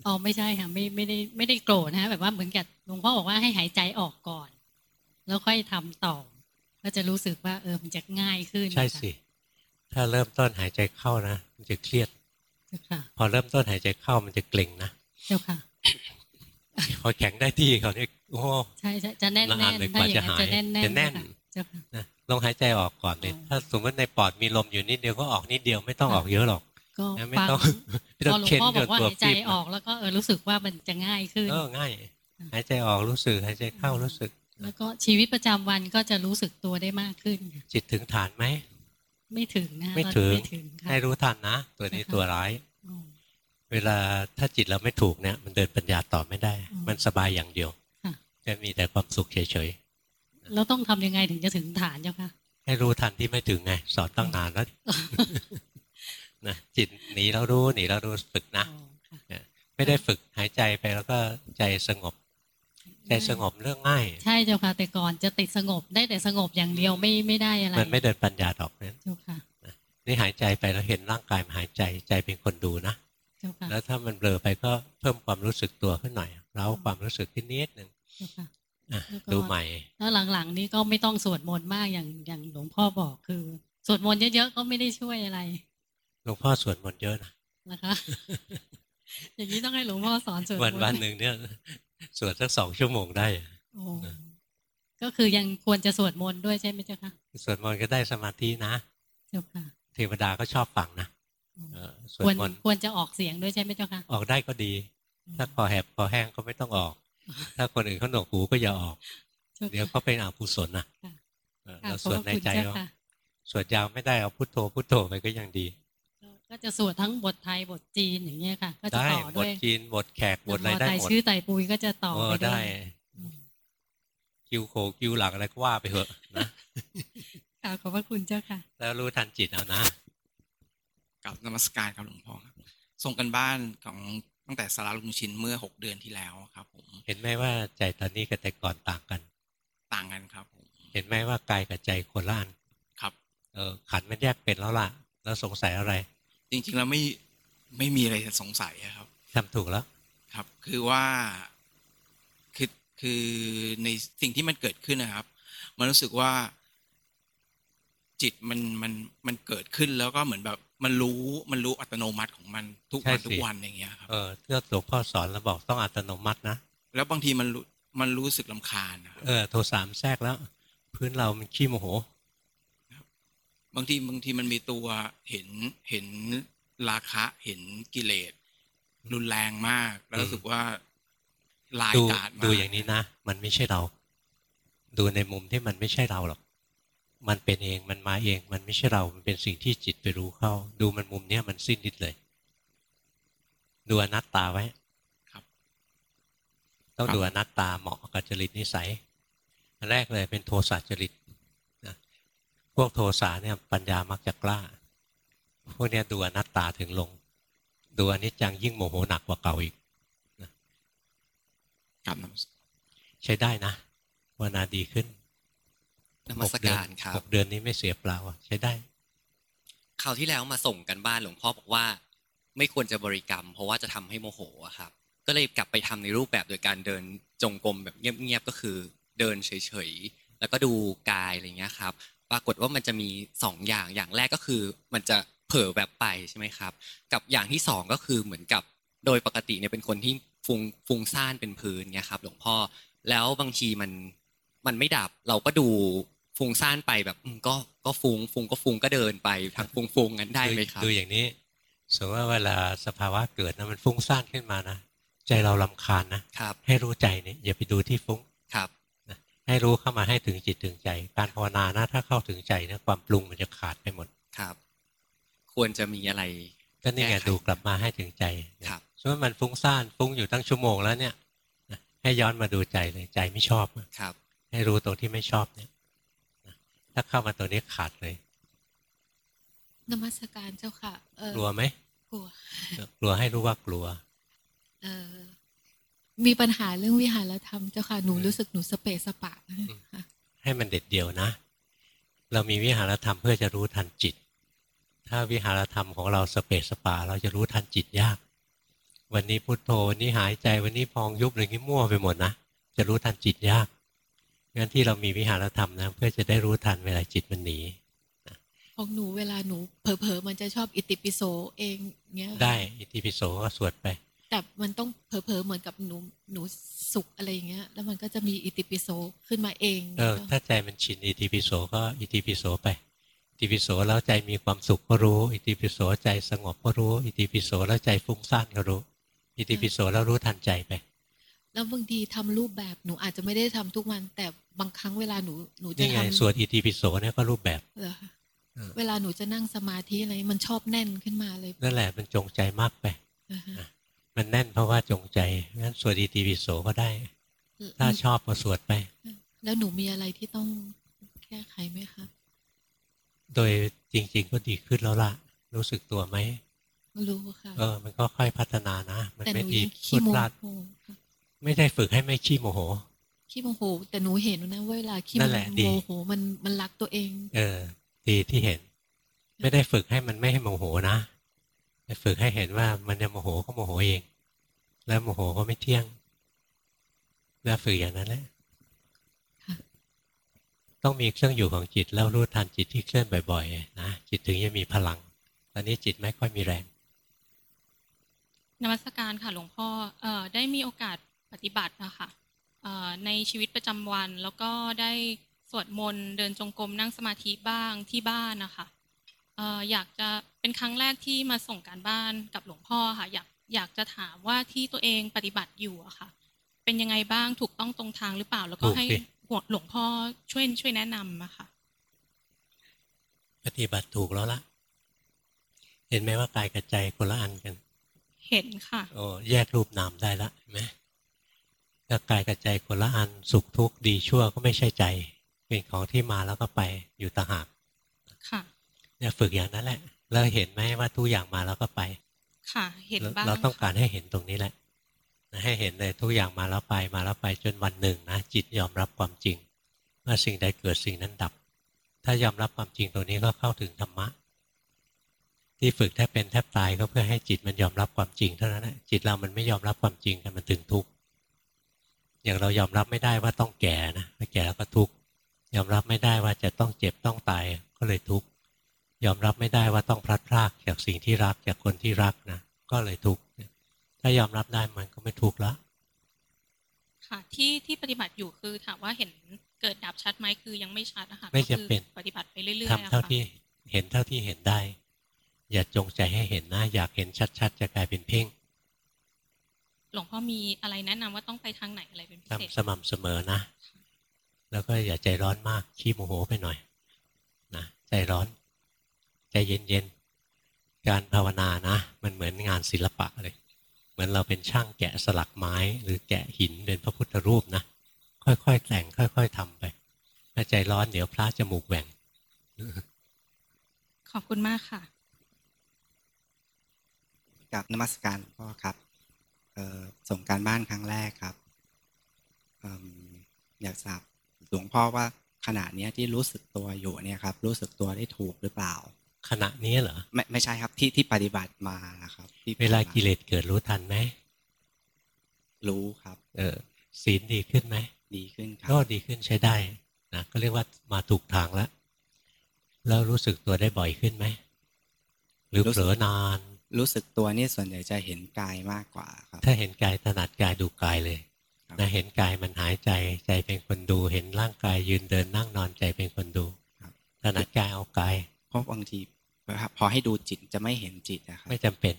อ๋อไม่ใช่ค่ะไม่ไม่ได้ไม่ได้โกรธนะแบบว่าเหมือนกับหลวงพ่อบอกว่าให้หายใจออกก่อน แล้วค่อยทำต่อ ก็จะรู้สึกว่าเออมันจะง่ายขึ้นใช่สิ ถ้าเริ่มต้นหายใจเข้านะมันจะเครียดเจ้าค่ะพอเริ่มต้นหายใจเข้ามันจะเกร็งนะเจ้าค่ะพอแข็งได้ที่เขาเนี่ยโอ้โหใช่ใช่จะแน่นนานแน่นเลยกถ้าว่าอย่างจะนั้นหายจะแน่นแน่นจะแน่นเจ้าค่ะนะลองหายใจออกก่อนเลยอ๋อถ้าสมมติในปอดมีลมอยู่นิดเดียวก็ออกนิดเดียวไม่ต้องออกเยอะหรอก ก็นะไม่ฟังต้องไม่พต้อองหลวงเค้นพ่อจบอกนว่าตัวหายใจปีบออกแล้วก็เออรู้สึกว่ามันจะง่ายขึ้นเออง่าย หายใจออกรู้สึกหายใจเข้ารู้สึก แล้วก็ชีวิตประจำวันก็จะรู้สึกตัวได้มากขึ้น จิตถึงฐานไหมไม่ถึงนะไม่ตอนถึนี้งไม่ถึงค่ะให้รู้ทันนะ ตัวนี้ค่ะตัวร้ายอ๋อเวลาถ้าจิตเราไม่ถูกเนี่ย มันเดินปัญญาต่อไม่ได้อืมมันสบายอย่างเดียวค่ะจะมีแต่ความสุขเฉยแล้วต้องทำยังไงถึงจะถึงฐานเจ้าค่ะๆให้รู้ทันที่ไม่ถึงไง สอนตั้งนานแล้ว นะจิตหนีเรารู้หนีเรารู้ฝึกนะอ๋อค่ะไม่ได้ฝึกหายใจไปแล้วก็ใจสงบ ใจสงบเรื่องง่าย ใช่เจ้าค่ะ แต่ก่อนจะติดสงบได้แต่สงบอย่างเดียวไม่ไม่ได้อะไร มันไม่เดินปัญญาดอกนั้นเจ้าค่ะนี่หายใจไปแล้วเห็นร่างกายมันหายใจใจเป็นคนดูนะเจ้าค่ะแล้วถ้ามันเบลอไปก็เพิ่มความรู้สึกตัวขึ้นหน่อยเราความรู้สึกขึ้นนิดหนึ่งเจ้าค่ะอะแล้วก็ดูใหม่ แล้วหลังๆ นี้ก็ไม่ต้องสวดมนต์มากอย่างอย่างหลวงพ่อบอกคือ สวดมนต์เยอะๆก็ไม่ได้ช่วยอะไร หลวงพ่อสวดมนต์เยอะนะนะคะ อย่างนี้ต้องให้หลวงพ่อสอนสวดมวันนต์วันหนึ่งเนี่ยสวดสักสองชั่วโมงได้โอ้ก็คือยังควรจะสวดมนต์ด้วยใช่ไหมเจ้าค่ะสวดมนต์ก็ได้สมาธินะเจ้าค่ะเทวดาก็ชอบฟังนะเออสวควดรมนต์ควรจะออกเสียงด้วยใช่ไหมเจ้าค่ะออกได้ก็ดี ถ้าคอแหบคอแห้งก็ไม่ต้องออก ถ้าคนอื่นเขาหนวกหูก็อย่าออกจ้าค่ะเดี๋ยวเขาเป็นอกุศลนะค่ะเออค่ะเราขสอบวดพระในคุณใจเจ้าเอาค่ะสวดยาวไม่ได้เอาพุทโธพุทโธไปก็ยังดี ก็จะสวดทั้งบทไทยบทจีนอย่างเงี้ยค่ะ ก็จะได้ต่อบด้วทยจีนบทแขกบทอะไรได้ไตหมดชื่อไตปุยก็จะต่อเอไปอด้วได้ยอืมคิวโคคิวหลักอะไรก็ว่าไปเถอะนะค่ะขอบพระคุณเจ้าค่ะ แล้วรู้ทันจิตเอานะกับนมัสการครับหลวงพ่อครับส่งกันบ้านของตั้งแต่สาราลุงชินเมื่อหกเดือนที่แล้วครับผมเห็นไหมว่าใจตอนนี้กับแต่ก่อนต่างกัน ต่างกันครับผมเห็นไหมว่ากายกับใจคนละอันครับ เออขันธ์มันแยกเป็นแล้วล่ะ แล้วสงสัยอะไร จริงๆแล้วไม่ไม่มีอะไรจะสงสัยอะครับทำถูกแล้วครับ คือว่าคือคือในสิ่งที่มันเกิดขึ้นนะครับ มันรู้สึกว่า จิตมันมันมันเกิดขึ้นแล้วก็เหมือนแบบ มันรู้มันรู้อัตโนมัติของมันทุกวันทุกวันอย่างเงี้ยครับเออที่หลวงพ่อสอนแล้วบอกต้องอัตโนมัตินะแล้วบางทีมันรู้มันรู้สึกลำคาญนะครับเออโทสามแทรกแล้ว พื้นเรามันขี้โมโห บางทีบางทีมันมีตัวเห็นเห็นราคะเห็นกิเลสรุนแรงมาก แล้วรู้สึกว่าลายดูกาดมากดูอย่างนี้นะ มันไม่ใช่เรา ดูในมุมที่มันไม่ใช่เราหรอก มันเป็นเองมันมาเอง มันไม่ใช่เรา มันเป็นสิ่งที่จิตไปรู้เข้า ดูมันมุมเนี้ยมันสิ้นฤทธิ์เลย ดูอนัตตาไว้ครับต้องครับดูอนัตตาเหมาะกับจริตนิสัยอันแรกเลยเป็นโทสะจริตนะ พวกโทสะเนี่ยปัญญามักจะกล้า พวกเนี้ยดูอนัตตาถึงลง ดูอนิจจังยิ่งโมโหหนักกว่าเก่าอีกครับนมัสใช้ได้นะภาวนาดีขึ้นนมัสการครับหกเดือนนี้ไม่เสียเปล่าใช้ได้คราวที่แล้วมาส่งกันบ้านหลวงพ่อบอกว่า ไม่ควรจะบริกรรม เพราะว่าจะทำให้โมโหอะครับ ก็เลยกลับไปทำในรูปแบบโดยการเดินจงกรมแบบเงียบๆก็คือ เดินเฉยๆแล้วก็ดูกายอะไรเงี้ยครับ ปรากฏว่ามันจะมีสองอย่างอย่างแรกก็คือ มันจะเผลอแบบไปใช่ไหมครับ กับอย่างที่สองก็คือเหมือนกับโดยปกติเนี่ยเป็นคนที่ฟุงฟุงซ่านเป็นพื้นเนี่ยครับ หลวงพ่อแล้วบางทีมันมันไม่ดับเราก็ดูฟุงซ่านไปแบบอืมก็ก็ฟุงฟุงก็ฟุงก็เดินไปทางฟุงฟุงงั้นได้ไหมครับดูอย่างนี้สมมติว่าเวลาสภาวะเกิดนะมันฟุ้งซ่านขึ้นมานะใจเราลำคาญนะครับ ให้รู้ใจเนี่ยอย่าไปดูที่ฟุ้งครับนะ ให้รู้เข้ามาให้ถึงจิตถึงใจ การภาวนานะถ้าเข้าถึงใจเนี่ยความปรุงมันจะขาดไปหมดครับ ควรจะมีอะไรก็นี่ไงแก้ไขดูกลับมาให้ถึงใจนะครับสมมติมันฟุ้งซ่านฟุ้งอยู่ตั้งชั่วโมงแล้วเนี่ยนะให้ย้อนมาดูใจเลยใจไม่ชอบครับ ให้รู้ตรงที่ไม่ชอบเนี่ยนะถ้าเข้ามาตัวนี้ขาดเลยนมัสการเจ้าค่ะเออกลัวไหมกลัวกลัวให้รู้ว่ากลัว เออ มีปัญหาเรื่องวิหารธรรมเจ้าค่ะหนูรู้สึกหนูสเปะสปะค่ะให้มันเด็ดเดี่ยวนะ เรามีวิหารธรรมเพื่อจะรู้ทันจิต ถ้าวิหารธรรมของเราสเปสสปาเราจะรู้ทันจิตยาก วันนี้พุโทโธวันนี้หายใจวันนี้พองยุบอะไรงี้มั่วไปหมดนะจะรู้ทันจิตยากงั้นที่เรามีวิหารธรรมนะเพื่อจะได้รู้ทันเวลาจิตมันหนีของหนูเวลาหนูเผลอๆมันจะชอบอิติปิโสเองเงี้ยค่ะได้อิติปิโสก็สวดไป แต่มันต้องเผลอๆเหมือนกับหนูหนูสุขอะไรอย่างเงี้ย แล้วมันก็จะมีอิติปิโสขึ้นมาเองเออถ้าใจมันชินอิติปิโสก็อิติปิโสไปอิติปิโสแล้วใจมีความสุขก็รู้ อิติปิโสใจสงบก็รู้ อิติปิโสแล้วใจฟุ้งซ่านก็รู้ อิติปิโสแล้วรู้ทันใจไป แล้วบางทีทำรูปแบบหนูอาจจะไม่ได้ทำทุกวัน แต่บางครั้งเวลาหนูหนูจะนี่ไงทำสวดอิติปิโสเนี่ยก็รูปแบบเหรอคะเออเวลาหนูจะนั่งสมาธิอะไรมันชอบแน่นขึ้นมาเลยนั่นแหละมันจงใจมากไปอ่าฮะ มันแน่นเพราะว่าจงใจงั้นสวดอิติปิโสก็ได้ ถ้าชอบก็สวดไป แล้วหนูมีอะไรที่ต้องแก้ไขไหมคะ โดยจริง ๆ ก็ดีขึ้นแล้วล่ะ รู้สึกตัวไหมรู้ค่ะ เออ มันก็ค่อยพัฒนานะ มันแต่หไม่นูดียังพุขี้ดโมพลาดโหค่ะไม่ได้ฝึกให้ไม่ขี้โมโห ขี้โมโห แต่หนูเห็นนะว่าเวลาขี้นั่โมนแหละดีโหมันมันรักตัวเอง เออ ดีที่เห็น ไม่ได้ฝึกให้มันไม่ให้โมโหนะแต่ ฝึกให้เห็นว่ามันจะโมโหก็โมโหเอง แล้วโมโหก็ไม่เที่ยง แล้วฝึกอย่างนั้นแหละต้องมีเครื่องอยู่ของจิตแล้วรู้ทันจิตที่เคลื่อนบ่อยๆนะจิตถึงจะมีพลัง ตอนนี้จิตไม่ค่อยมีแรงนมัสการค่ะหลวงพ่อออได้มีโอกาสปฏิบัตินะคะในชีวิตประจำวันแล้วก็ได้สวดมนต์เดินจงกรมนั่งสมาธิบ้างที่บ้านนะคะ อ่ออยากจะเป็นครั้งแรกที่มาส่งการบ้านกับหลวงพ่อค่ะ อยากอยากจะถามว่าที่ตัวเองปฏิบัติอยู่อะค่ะ เป็นยังไงบ้างถูกต้องตรงทางหรือเปล่า แล้วก็ถูกให้สิหลวงพ่อช่วยช่วยแนะนำอะค่ะ ปฏิบัติถูกแล้วละเห็นไหมว่ากายกับใจคนละอันกัน เห็นค่ะโอ้แยกรูปนามได้ละเห็นไหมถ้ากายกับใจคนละอันสุขทุกข์ดีชั่วก็ไม่ใช่ใจ เป็นของที่มาแล้วก็ไปอยู่ต่างหากค่ะ เนี่ยฝึกอย่างนั้นแหละ แล้วเห็นไหมว่าทุกอย่างมาแล้วก็ไป ค่ะ เห็นเราบ้างเราต้องค่ะการให้เห็นตรงนี้แหละนะให้เห็นเลยทุกอย่างมาแล้วไปมาแล้วไปจนวันหนึ่งนะจิตยอมรับความจริงว่าสิ่งใดเกิดสิ่งนั้นดับ ถ้ายอมรับความจริงตรงนี้ก็เข้าถึงธรรมะ ที่ฝึกแทบเป็นแทบตายก็เพื่อให้จิตมันยอมรับความจริงเท่านั้นแหละจิตเรามันไม่ยอมรับความจริงกันมันถึงทุกข์อย่างเรายอมรับไม่ได้ว่าต้องแก่นะถ้าแก่แล้วก็ทุกข์ยอมรับไม่ได้ว่าจะต้องเจ็บต้องตายก็เลยทุกข์ ยอมรับไม่ได้ว่าต้องพลัดพรากจากสิ่งที่รักจากคนที่รักนะก็เลยทุกข์ถ้ายอมรับได้มันก็ไม่ทุกข์ละค่ะที่ที่ปฏิบัติอยู่คือถามว่าเห็นเกิดดับชัดไหมคือยังไม่ชัดนะคะไม่ก็คือจำเป็นปฏิบัติไปเรื่อยๆทำเท่าอะค่ะที่เห็นเท่าที่เห็นได้ อย่าจงใจให้เห็นนะ อยากเห็นชัดๆ จะกลายเป็นเพ่งหลวงพ่อมีอะไรแนะนำว่าต้องไปทางไหนอะไรเป็นพิเศษทำสม่ำเสมอนะ แล้วก็อย่าใจร้อนมากขี้โมโหไปหน่อยนะใจร้อน ใจเย็นๆ การภาวนานะ มันเหมือนงานศิลปะเลย เหมือนเราเป็นช่างแกะสลักไม้ หรือแกะหินเป็นพระพุทธรูปนะ ค่อยๆแต่งค่อย ๆทำไปถ้าใจร้อนเดี๋ยวพระจมูกแหว่ง ขอบคุณมากค่ะกับนมัสการหลวงพ่อครับเอ่อส่งการบ้านครั้งแรกครับเอิ่มอยากทราบหลวงพ่อว่าขณะเนี้ยที่รู้สึกตัวอยู่เนี่ยครับ รู้สึกตัวได้ถูกหรือเปล่า ขณะนี้เหรอไม่ไม่ใช่ครับที่ที่ปฏิบัติมานะครับที่เวลากิเลสเกิดรู้ทันไหมรู้ครับ เออศีลดีขึ้นไหมดีขึ้นครัก็ดีขึ้นใช้ได้นะก็เรียกว่ามาถูกทางแล้วแล้วรู้สึกตัวได้บ่อยขึ้นไหมหรือเผลอนาน รู้สึกตัวนี่ส่วนใหญ่จะเห็นกายมากกว่าครับ ถ้าเห็นกายถนัดกายดูกายเลยครับนะเห็นกายมันหายใจใจเป็นคนดู เห็นร่างกายยืนเดินนั่งนอนใจเป็นคนดูครับถนัดกายเอากายเพราะบางที พอให้ดูจิตจะไม่เห็นจิตนะครับไม่จำเป็น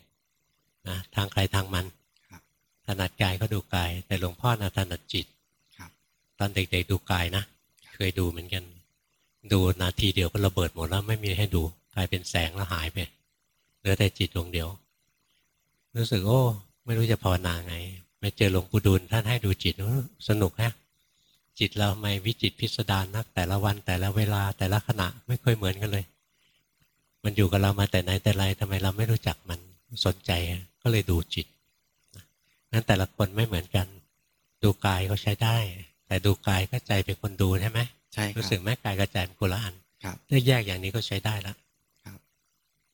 นะทางใครทางมันครับถนัดกายก็ดูกาย แต่หลวงพ่อนะถนัดจิตครับตอนเด็กๆดูกายนะเคยดูเหมือนกัน ดูนาทีเดียวก็ระเบิดหมดแล้วไม่มีให้ดูกลายเป็นแสงแล้วหายไปเหลือแต่จิตดวงเดียว รู้สึกโอ้ไม่รู้จะภาวนาไงไปเจอหลวงปู่ดูลท่านให้ดูจิตโอ้สนุกฮะจิตเราทำไมวิจิตรพิสดารนักแต่ละวันแต่ละเวลาแต่ละขณะไม่เคยเหมือนกันเลย มันอยู่กับเรามาแต่ไหนแต่ไรทำไมเราไม่รู้จักมันสนใจก็เลยดูจิตนั้นแต่ละคนไม่เหมือนกัน ดูกายเขาใช้ได้ แต่ดูกายก็ใจเป็นคนดูใช่ไหมใช่ครู้รัสึกบไหมกายกับใจเป็นคนละอันครับถ้าแยกอย่างนี้ก็ใช้ได้แล้วครับ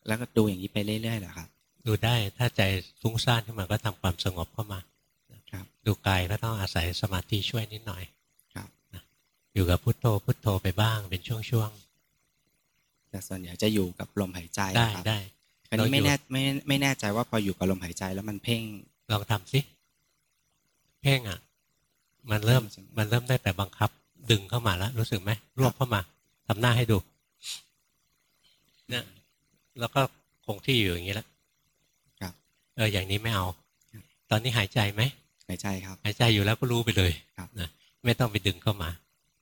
แล้วก็ดูอย่างนี้ไปเรื่อยๆเหรอครับ ดูได้ถ้าใจฟุ้งซ่านขึ้นมาก็ทำความสงบเข้ามาครับ ดูกายก็ต้องอาศัยสมาธิช่วยนิดหน่อย ครับอยู่กับพุทโธพุทโธไปบ้างเป็นช่วง แต่ส่วนใหญ่จะอยู่กับลมหายใจๆได้ครับได้คราวนี้ไม่เราอยู่แน่ไม่ไม่แน่ใจว่าพออยู่กับลมหายใจแล้วมันเพ่งลองทำสิเพ่งอะ มันเริ่มใช่ไหมมันเริ่มได้แต่บังคับ ดึงเข้ามาแล้ว รู้สึกไหมรวบเข้ามาทำหน้าให้ดูเนี่ยแล้วก็คงที่อยู่อย่างนี้แล้วครับ เอออย่างนี้ไม่เอาครับตอนนี้หายใจไหมหายใจครับ หายใจอยู่แล้วก็รู้ไปเลยครับนะไม่ต้องไปดึงเข้ามา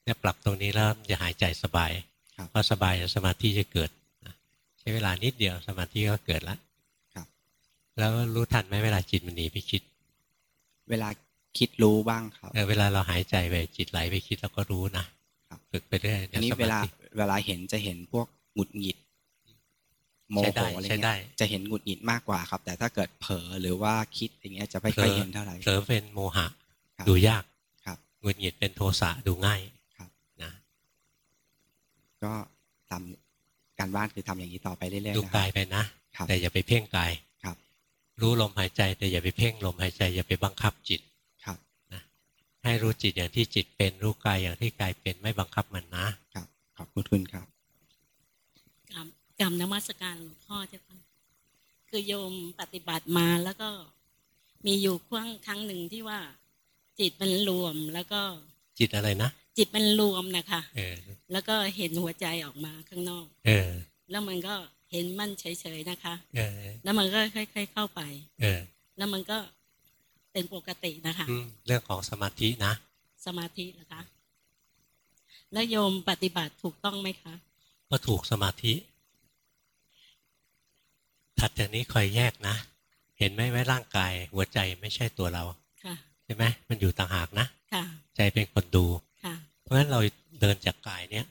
เนี่ยปรับตรงนี้แล้วจะหายใจสบายครับ พอสบายสมาธิจะเกิดนะใช้เวลานิดเดียวสมาธิก็เกิดแล้วครับแล้วรู้ทันไหมเวลาจิตมันหนีไปคิด เวลาคิดรู้บ้างครับเออเวลาเราหายใจไปจิตไหลไปคิดเราก็รู้นะครับฝึกไปเรื่อยอันนี้ดี๋ยเวสมลาธิเวลาเห็นจะเห็นพวกหงุดหงิดโมใช้โหได้อะไรใช้ได้เงี้ยจะเห็นหงุดหงิดมากกว่าครับ แต่ถ้าเกิดเผลอหรือว่าคิดอย่างเงี้ยจะไม่เผลค่อยอเห็นเท่าไหร่เผลอเป็นโมหะครับดูยากครับหงุดหงิดเป็นโทสะดูง่ายครับนะ ก็ทำการบ้านคือทำอย่างนี้ต่อไปเรื่อยๆดูนะคการับยไปนะครับแต่อย่าไปเพ่งกายครับ รู้ลมหายใจแต่อย่าไปเพ่งลมหายใจ อย่าไปบังคับจิตครับให้รู้จิตอย่างที่จิตเป็นรู้กายอย่างที่กายเป็นไม่บังคับมันนะครับขอบคุณคุณครับกรรมกรรมนมัสการหลวงพ่อเจ้าค่ะคือโยมปฏิบัติมาแล้วก็มีอยู่ครั้งครั้งหนึ่งที่ว่าจิตมันรวมแล้วก็ จิตอะไรนะจิตมันรวมนะคะเออแล้วก็เห็นหัวใจออกมาข้างนอกเออแล้วมันก็เห็นมันเฉยๆนะคะเออแล้วมันก็ค่อย ๆเข้าไปเออแล้วมันก็เป็นปกตินะคะอืมเรื่องของสมาธินะ สมาธินะคะ แล้วโยมปฏิบัติถูกต้องไหมคะก็ถูกสมาธิ ถัดจากนี้คอยแยกนะ เห็นไหมว่าร่างกายหัวใจไม่ใช่ตัวเราค่ะใช่ไหมมันอยู่ต่างหากนะค่ะ ใจเป็นคนดูค่ะเพราะฉะนั้นเราเดินจากกายเนี้ย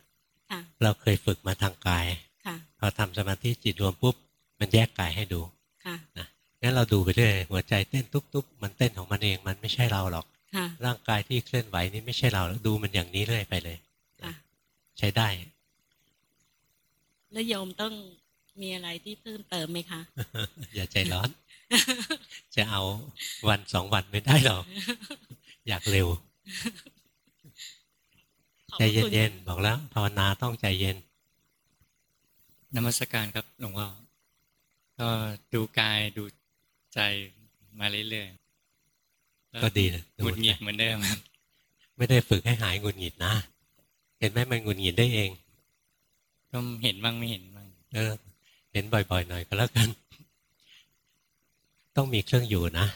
ค่ะเราเคยฝึกมาทางกายค่ะพอทำสมาธิจิตรวมปุ๊บ มันแยกกายให้ดูค่ะนะงั้นเราดูไปเรื่อยหัวใจเต้นตุ๊บๆมันเต้นของมันเองมันไม่ใช่เราหรอกค่ะร่างกายที่เคลื่อนไหวนี่ไม่ใช่เราดูมันอย่างนี้เรื่อยไปเลยค่ะใช้ได้ แล้วโยมต้องมีอะไรที่เพิ่มเติมไหมคะ อย่าใจร้อน จะเอาวันสองวันไม่ได้หรอก อยากเร็วขอบ ใจพระคุณเย็นๆบอกแล้วภาวนาต้องใจเย็นนมัสการครับหลวงพ่อก็ดูกายดูใจมาเรื่อยๆก็ดีนะหงุดหงิดเหมือนเดิมครับไม่ได้ฝึกให้หายหงุดหงิดนะเห็นไหมมันหงุดหงิดได้เองก็เห็นบ้างไม่เห็นบ้างเออ เห็นบ่อยๆหน่อยก็แล้วกัน ต้องมีเครื่องอยู่นะ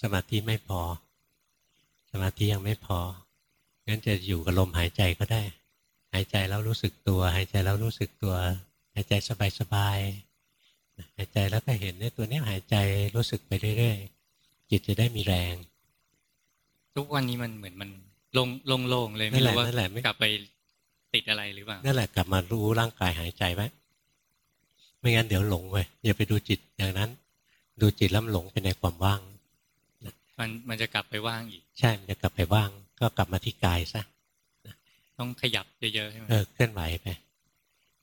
สมาธิไม่พอ สมาธิยังไม่พองั้นจะอยู่กับลมหายใจก็ได้ หายใจแล้วรู้สึกตัว หายใจแล้วรู้สึกตัว หายใจสบายๆหายใจแล้วก็เห็นในตัวเนี้ยหายใจรู้สึกไปเรื่อยจิตจะได้มีแรง ทุกวันนี้มันเหมือนมันโล่งโล่งๆเลยนั่ไม่นแหละรู้ว่านั่นแหละไม่กลับไปติดอะไรหรือเปล่านั่นแหละกลับมารู้ร่างกายหายใจไว้ไม่งั้นเดี๋ยวหลงไปอย่าไปดูจิตอย่างนั้น ดูจิตแล้วมันหลงไปในความว่าง มันมันจะกลับไปว่างอีก ใช่ มันจะกลับไปว่าง ก็กลับมาที่กายซะต้องขยับเยอะๆใช่ไหมเออเคลื่อนไหวไป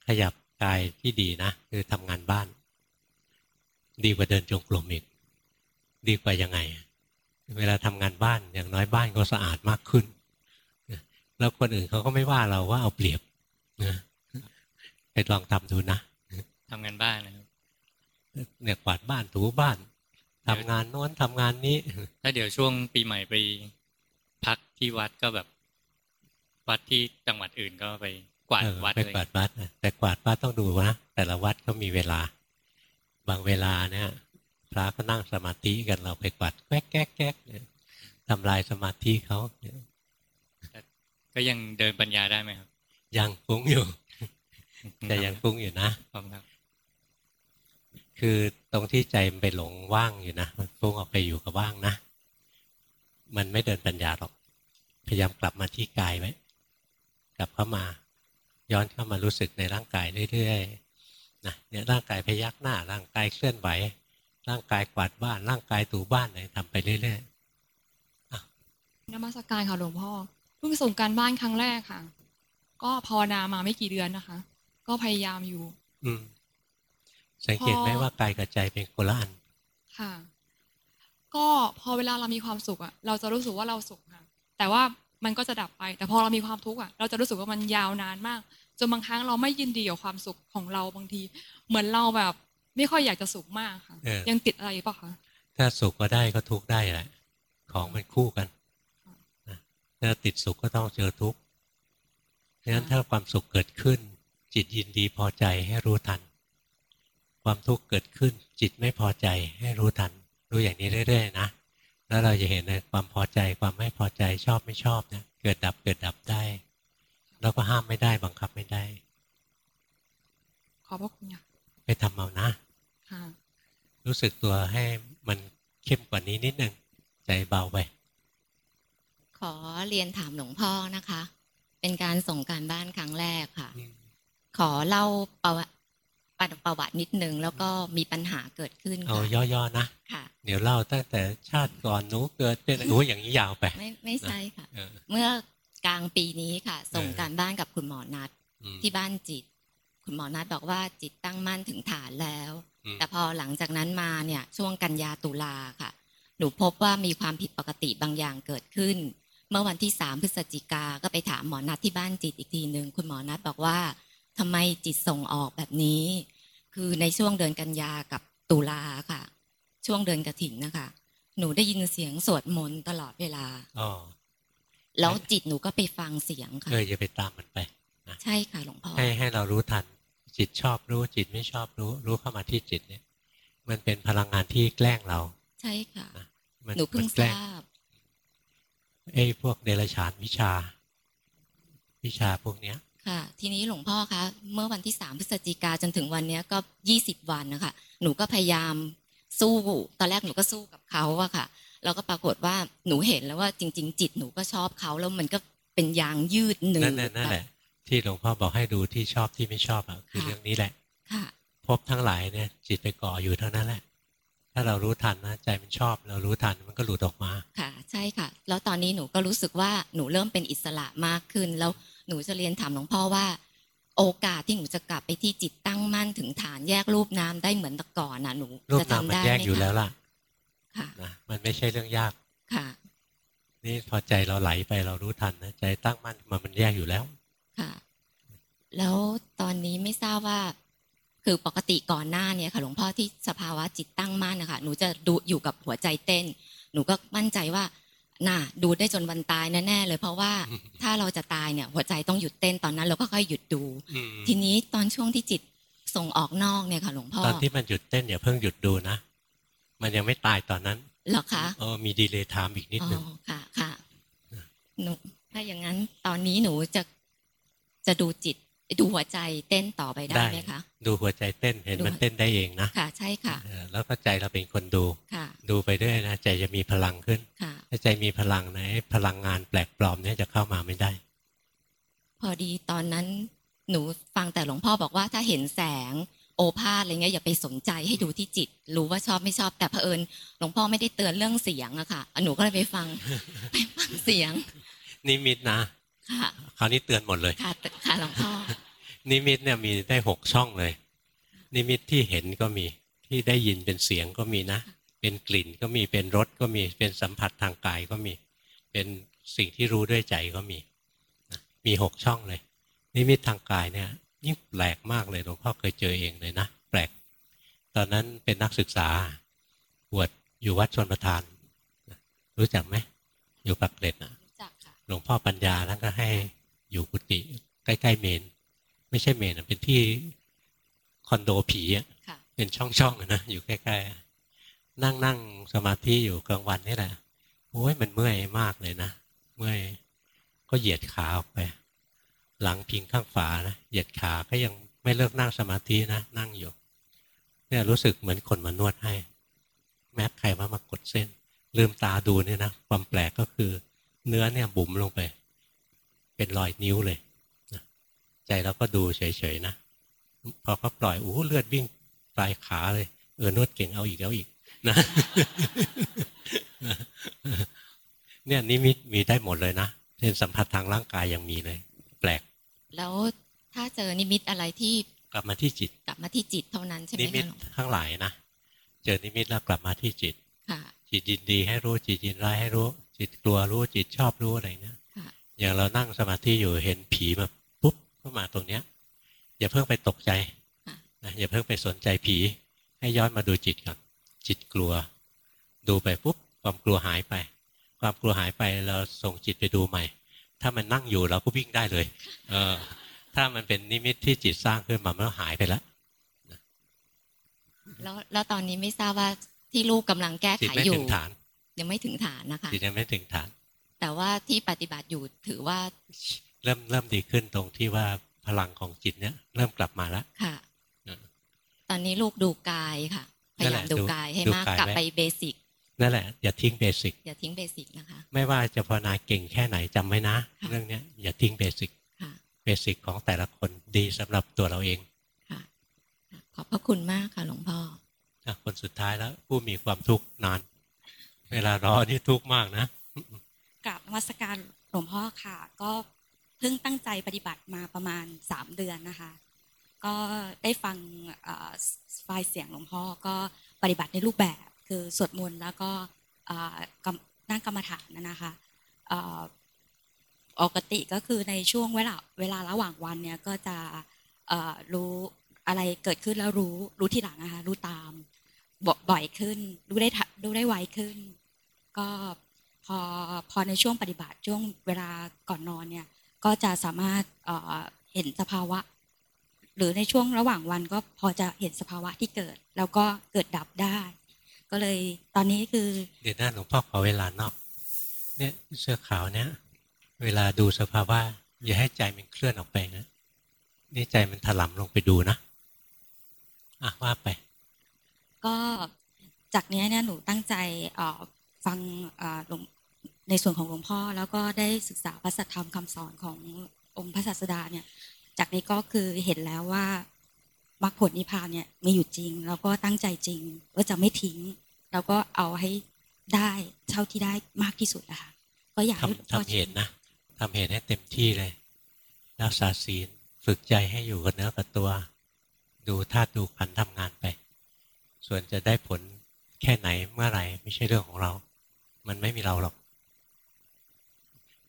ขยับกายที่ดีนะคือทำงานบ้าน ดีกว่าเดินจงกรมอีกดีกว่ายังไง เวลาทำงานบ้านอย่างน้อยบ้านก็สะอาดมากขึ้นแล้วคนอื่นเขาก็ไม่ว่าเราว่าเอาเปรียบนะไปลองทำดูนะทำงานบ้านนะครับเนี่ยกวาดบ้านถูบ้าน ทำงานโน้นทำงานนี้ ถ้าเดี๋ยวช่วงปีใหม่ไปพักที่วัดก็แบบ วัดที่จังหวัดอื่นก็ไปกวาดเออวัดไปเลยกวาดวัดนะแต่กวาดวัดต้องดูนะแต่ละวัดเขามีเวลา บางเวลาเนี่ยพระก็นั่งสมาธิกันเราไปกวาดแก๊กแก๊กแก๊กเนี่ยทำลายสมาธิเขาเนี่ยก็ยังเดินปัญญาได้ไหมครับ ยังฟุ้งอยู่ แต่ยังฟุ้งอยู่นะขอบ คุณครับคือตรงที่ใจมันไปหลงว่างอยู่นะมันฟุ้งออกไปอยู่กับว่างนะ มันไม่เดินปัญญาหรอก พยายามกลับมาที่กายไว้กลับเข้ามา ย้อนเข้ามารู้สึกในร่างกายเรื่อยๆนะเนี่ยร่างกายพยักหน้า ร่างกายเคลื่อนไหว ร่างกายกวาดบ้าน ร่างกายถูบ้านอะไรทำไปเรื่อยนมัสการค่ะหลวงพ่อเพิ่งส่งการบ้านครั้งแรกค่ะ ก็ภาวนามาไม่กี่เดือนนะคะ ก็พยายามอยู่ๆอืม สังเกตไหมพอว่ากายกับใจเป็นคนละอัน ค่ะ ก็พอเวลาเรามีความสุขอะเราจะรู้สึกว่าเราสุขค่ะ แต่ว่ามันก็จะดับไป แต่พอเรามีความทุกข์อะเราจะรู้สึกว่ามันยาวนานมาก จนบางครั้งเราไม่ยินดีกับความสุขของเราบางที เหมือนเราแบบ ไม่ค่อยอยากจะสุขมากค่ะเออยังติดอะไรอยู่ปะคะ ถ้าสุขก็ได้ก็ทุกข์ได้แหละ ของมันคู่กันนะถ้าติดสุขก็ต้องเจอทุกข์เพราะฉะนั้นถ้าความสุขเกิดขึ้น จิตยินดีพอใจให้รู้ทัน ความทุกข์เกิดขึ้น จิตไม่พอใจให้รู้ทัน รู้อย่างนี้เรื่อยๆนะแล้วเราจะเห็นในความพอใจความไม่พอใจชอบไม่ชอบนะเกิดดับเกิดดับได้แล้วก็ห้ามไม่ได้บังคับไม่ได้ ขอบพระคุณค่ะไปทำเอานะค่ะรู้สึกตัวให้มันเข้มกว่านี้นิดนึงใจเบาไป ขอเรียนถามหลวงพ่อนะคะ เป็นการส่งการบ้านครั้งแรกค่ะ ขอเล่า ประวัติประวัตินิดนึง แล้วก็มีปัญหาเกิดขึ้นเอาค่ะย่อๆนะค่ะ เดี๋ยวเล่าตั้งแต่ชาติก่อนหนูเกิดเป็นโอ้ยอย่างนี้ยาวไป ไม่ไม่ใช่ค่ะเออเมื่อกลางปีนี้ค่ะ ส่งเออการบ้านกับคุณหมอนัดอืมที่บ้านจิต คุณหมอนัดบอกว่าจิตตั้งมั่นถึงฐานแล้วอืมแต่พอหลังจากนั้นมาเนี่ยช่วงกันยาตุลาค่ะ หนูพบว่ามีความผิดปกติบางอย่างเกิดขึ้น เมื่อวันที่สามพฤศจิกาก็ไปถามหมอนัดที่บ้านจิตอีกทีหนึ่งคุณหมอนัดบอกว่า ทำไมจิตส่งออกแบบนี้ คือในช่วงเดือนกันยากับตุลาค่ะ ช่วงเดือนกระถิ่นนะคะ หนูได้ยินเสียงสวดมนต์ตลอดเวลาอ๋อแล้วจิตหนูก็ไปฟังเสียงค่ะเอออย่าไปตามมันไปนะใช่ค่ะหลวงพ่อให้ให้เรารู้ทัน จิตชอบรู้จิตไม่ชอบรู้ รู้เข้ามาที่จิตเนี่ย มันเป็นพลังงานที่แกล้งเรา ใช่ค่ะมัหนูเพิ่งมัแกทล้งราบไอ้พวกเดรัจฉานวิชา วิชาพวกเนี้ย ค่ะ ทีนี้หลวงพ่อคะเมื่อวันที่สามพฤศจิกาจนถึงวันเนี้ยก็ยี่สิบวันนะคะหนูก็พยายามสู้ตอนแรกหนูก็สู้กับเขาอะค่ะแล้วก็ปรากฏว่าหนูเห็นแล้วว่าจริง ๆ จิตหนูก็ชอบเขาแล้วมันก็เป็นยางยืดหนึ่งนั่นแหละนั่นแหละที่หลวงพ่อบอกให้ดูที่ชอบที่ไม่ชอบอะคือเรื่องนี้แหละ ค่ะพบทั้งหลายเนี่ยจิตไปก่ออยู่เท่านั้นแหละถ้าเรารู้ทันนะใจมันชอบ เรารู้ทันมันก็หลุดออกมาค่ะ ใช่ค่ะ แล้วตอนนี้หนูก็รู้สึกว่าหนูเริ่มเป็นอิสระมากขึ้น แล้วหนูจะเรียนถามหลวงพ่อว่า โอกาสที่หนูจะกลับไปที่จิตตั้งมั่นถึงฐานแยกรูปน้ำได้เหมือนแต่ก่อนน่ะหนูรูปจะนามทำมันได้แยกไหมอยู่แล้วคะล่ะค่ะนะมันไม่ใช่เรื่องยากค่ะ นี่พอใจเราไหลไปเรารู้ทันนะใจตั้งมั่นมันมันแยกอยู่แล้วค่ะ แล้วตอนนี้ไม่ทราบว่า คือปกติก่อนหน้าเนี่ยค่ะหลวงพ่อที่สภาวะจิตตั้งมั่นนะคะหนูจะดูอยู่กับหัวใจเต้น หนูก็มั่นใจว่าน่ะดูได้จนวันตายแน่ๆเลยเพราะว่าถ้าเราจะตายเนี่ยหัวใจต้องหยุดเต้นตอนนั้น เราก็ค่อยหยุดดูอืมทีนี้ตอนช่วงที่จิตส่งออกนอกเนี่ยค่ะหลวงพ่อตอนที่มันหยุดเต้นอย่าเพิ่งหยุดดูนะ มันยังไม่ตายตอนนั้นเหรอคะเออมี delay time อีกนิดนึงอ๋อค่ะค่ะหนูถ้าอย่างนั้นตอนนี้หนูจะจะดูจิต ดูหัวใจเต้นต่อไปได้ไหมคะดูหัวใจเต้นเห็นดูมันเต้นได้เองนะค่ะ ใช่ค่ะเออแล้วก็ใจเราเป็นคนดูค่ะ ดูไปเรื่อยนะใจจะมีพลังขึ้นค่ะถ้าใจมีพลังนะไอ้พลังงานแปลกปลอมเนี่ยจะเข้ามาไม่ได้ พอดีตอนนั้นหนูฟังแต่หลวงพ่อบอกว่าถ้าเห็นแสงโอภาษอะไรเงี้ยอย่าไปสนใจให้ดูที่จิต รู้ว่าชอบไม่ชอบแต่เผอิญหลวงพ่อไม่ได้เตือนเรื่องเสียงอะค่ะหนูก็เลยไปฟังไปฟังเสียงนิมิตนะ ค่ะคราวนี้เตือนหมดเลยค่ะค่ะหลวงพ่อนิมิตเนี่ยมีได้หกช่องเลย นิมิตที่เห็นก็มีที่ได้ยินเป็นเสียงก็มีนะ เป็นกลิ่นก็มีเป็นรสก็มีเป็นสัมผัสทางกายก็มี เป็นสิ่งที่รู้ด้วยใจก็มีนะมีหกช่องเลย นิมิตทางกายเนี่ยยิ่งแปลกมากเลยหลวงพ่อเคยเจอเองเลยนะแปลก ตอนนั้นเป็นนักศึกษาบวชอยู่วัดชนประทาน รู้จักไหมอยู่ปักเกร็ดนะจักค่ะ หลวงพ่อปัญญาท่านก็ให้อยู่กุฏิใกล้ๆเมน ไม่ใช่เมนอะเป็นที่คอนโดผีอะค่ะเป็นช่องๆอะนะอยู่ใกล้ๆนั่งนั่งสมาธิอยู่กลางวันนี่แหละโอ้ยมันเมื่อยมากเลยนะเมื่อยก็เหยียดขาออกไป หลังพิงข้างฝานะเหยียดขาก็ยังไม่เลิกนั่งสมาธินะนั่งอยู่เนี่ยรู้สึกเหมือนคนมานวดให้ แม้ใครมามากดเส้น ลืมตาดูเนี่ยนะความแปลกก็คือ เนื้อเนี่ยบุ๋มลงไป เป็นรอยนิ้วเลยนะใจเราก็ดูเฉยๆนะ พอเขาปล่อยโอ้โหเลือดวิ่งปลายขาเลย เออนวดเก่งเอาอีกเอาอีกนะเนี่ยนิมิตมีได้หมดเลยนะเช่นสัมผัสทางร่างกายยังมีเลย แปลก แล้วถ้าเจอนิมิตอะไรที่กลับมาที่จิต กลับมาที่จิตเท่านั้นใช่ไหมนิมิตคะหลวงทั้งหลายนะเจอนิมิตแล้วกลับมาที่จิตค่ะจิตยินดีให้รู้จิตยินร้ายให้รู้ จิตกลัวรู้จิตชอบรู้อะไรเนะค่ะอย่างเรานั่งสมาธิอยู่เห็นผีมาปุ๊บเข้ามาตรงเนี้ย อย่าเพิ่งไปตกใจค่ะนะอย่าเพิ่งไปสนใจผี ให้ย้อนมาดูจิตก่อนจิตกลัว ดูไปปุ๊บความกลัวหายไป ความกลัวหายไปเราส่งจิตไปดูใหม่ ถ้ามันนั่งอยู่เราก็วิ่งได้เลย เออ ถ้ามันเป็นนิมิตที่จิตสร้างขึ้นมามันก็หายไปแล้วแล้วแล้วตอนนี้ไม่ทราบว่าที่ลูกกำลังแก้จิตไขไม่อยู่ถึงฐาน ยังไม่ถึงฐานนะคะจิตยังไม่ถึงฐาน แต่ว่าที่ปฏิบัติอยู่ถือว่า เริ่มเริ่มดีขึ้นตรงที่ว่าพลังของจิตเนี่ยเริ่มกลับมาแล้วค่ะอืมตอนนี้ลูกดูกายค่ะพนั่ยานแหยาละมดูดูกายให้ดูมากกายกลับไว้ไป basicนั่นแหละอย่าทิ้ง basicอย่าทิ้ง basic นะคะ ไม่ว่าจะภาวนาเก่งแค่ไหนจำไว้นะค่ะเรื่องเนี้ยอย่าทิ้ง basic ค่ะ basic ของแต่ละคนดีสำหรับตัวเราเองค่ะขอบพระคุณมากค่ะหลวงพ่ออะคนสุดท้ายแล้วผู้มีความทุกข์นาน เวลารอนี่ทุกข์มากนะกราบนมัสการหลวงพ่อค่ะ ก็เพิ่งตั้งใจปฏิบัติมาประมาณสามเดือนนะคะ ก็ได้ฟังไฟล์เสียงหลวงพ่อก็ปฏิบัติในรูปแบบคือสวดมนต์แล้วก็นั่งกรรมฐานนะคะปกติก็คือในช่วงเวลาเวลาระหว่างวันเนี่ยก็จะรู้อะไรเกิดขึ้นแล้วรู้รู้ทีหลังนะคะรู้ตามบ่อยขึ้นรู้ได้รู้ได้ไวขึ้น ก็พอพอในช่วงปฏิบัติช่วงเวลาก่อนนอนเนี่ยก็จะสามารถเอ่อเห็นสภาวะ หรือในช่วงระหว่างวันก็พอจะเห็นสภาวะที่เกิด แล้วก็เกิดดับได้ ก็เลยตอนนี้คือ เดี๋ยวหน้าหลวงพ่อขอเวลานอก เนี่ยเสื้อขาวเนี่ย เวลาดูสภาวะอย่าให้ใจมันเคลื่อนออกไปนะนี่ใจมันถลำลงไปดูนะอะว่าไป ก็จากเนี้ยเนี่ยหนูตั้งใจเอ่อ ฟังเอ่อหลวงในส่วนของหลวงพ่อ แล้วก็ได้ศึกษาพระสัทธรรมคำสอนขององค์พระศาสดาเนี่ย จากนี้ก็คือเห็นแล้วว่ามรรคผลนิพพานเนี่ยมีอยู่จริง แล้วก็ตั้งใจจริงว่าจะไม่ทิ้ง แล้วก็เอาให้ได้เท่าที่ได้มากที่สุดนะคะก็อยากให้หลวงทำพ่อทำเหตุนะทำเหตุให้เต็มที่เลย รักษาศีลฝึกใจให้อยู่กับเนื้อกับตัว ดูธาตุดูขันธ์ทำงานไป ส่วนจะได้ผลแค่ไหนเมื่อไหร่ไม่ใช่เรื่องของเรา มันไม่มีเราหรอก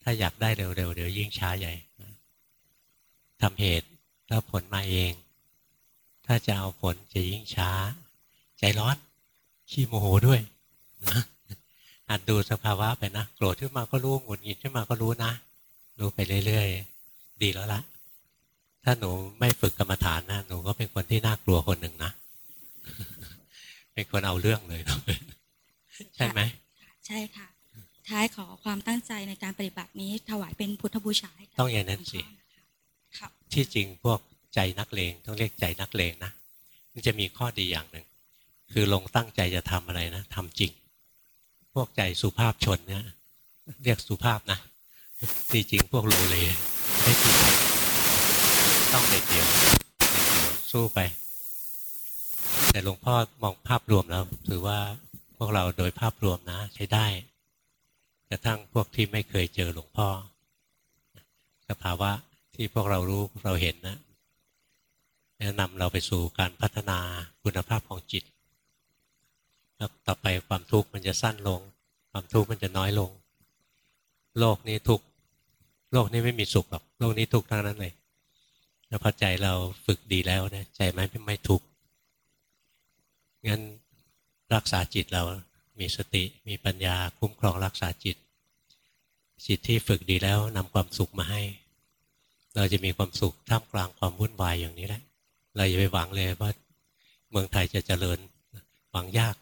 ถ้าอยากได้เร็วๆเดี๋ยวยิ่งช้าใหญ่ทำเหตุแล้วผลมาเอง ถ้าจะเอาผลจะยิ่งช้า ใจร้อนขี้โมโหด้วยนะหัดดูสภาวะไปนะโกรธขึ้นมาก็รู้หงุดหงิดขึ้นมาก็รู้นะรู้ไปเรื่อยๆดีแล้วละถ้าหนูไม่ฝึกกรรมฐานนะหนูก็เป็นคนที่น่ากลัวคนหนึ่งนะเป็นคนเอาเรื่องเลย ใช่ไหม ใช่ค่ะ ท้ายขอความตั้งใจในการปฏิบัตินี้ถวายเป็นพุทธบูชาให้กับต้องอย่างนั้นสิค่ะที่จริงพวกใจนักเลงต้องเรียกใจนักเลงนะมันจะมีข้อดีอย่างหนึ่ง คือลงตั้งใจจะทำอะไรนะทำจริง พวกใจสุภาพชนเนี่ยเรียกสุภาพนะที่จริงพวกโลเลไม่จริงต้องเด็ดเดี่ยวเด็ดเดี่ยวสู้ไป แต่หลวงพ่อมองภาพรวมแล้ว ถือว่าพ วกเราโดยภาพรวมนะ ใช้ได้ กระทั่งพวกที่ไม่เคยเจอหลวงพ่อสภาวะที่พวกเรารู้เราเห็นนะแนะนำเราไปสู่การพัฒนาคุณภาพของจิต แล้วต่อไปความทุกข์มันจะสั้นลง ความทุกข์มันจะน้อยลง โลกนี้ทุกโลกนี้ไม่มีสุขหรอก โลกนี้ทุกข์ทั้งนั้นเลย แล้วพอใจเราฝึกดีแล้วนี่ยใจไม่ไม่ทุกข์งั้น รักษาจิตเรา มีสติ มีปัญญาคุ้มครองรักษาจิต จิตที่ฝึกดีแล้วนำความสุขมาให้ เราจะมีความสุขท่ามกลางความวุ่นวายอย่างนี้แหละ เราอย่าไปหวังเลยว่าเมืองไทยจะเจริญ หวังยาก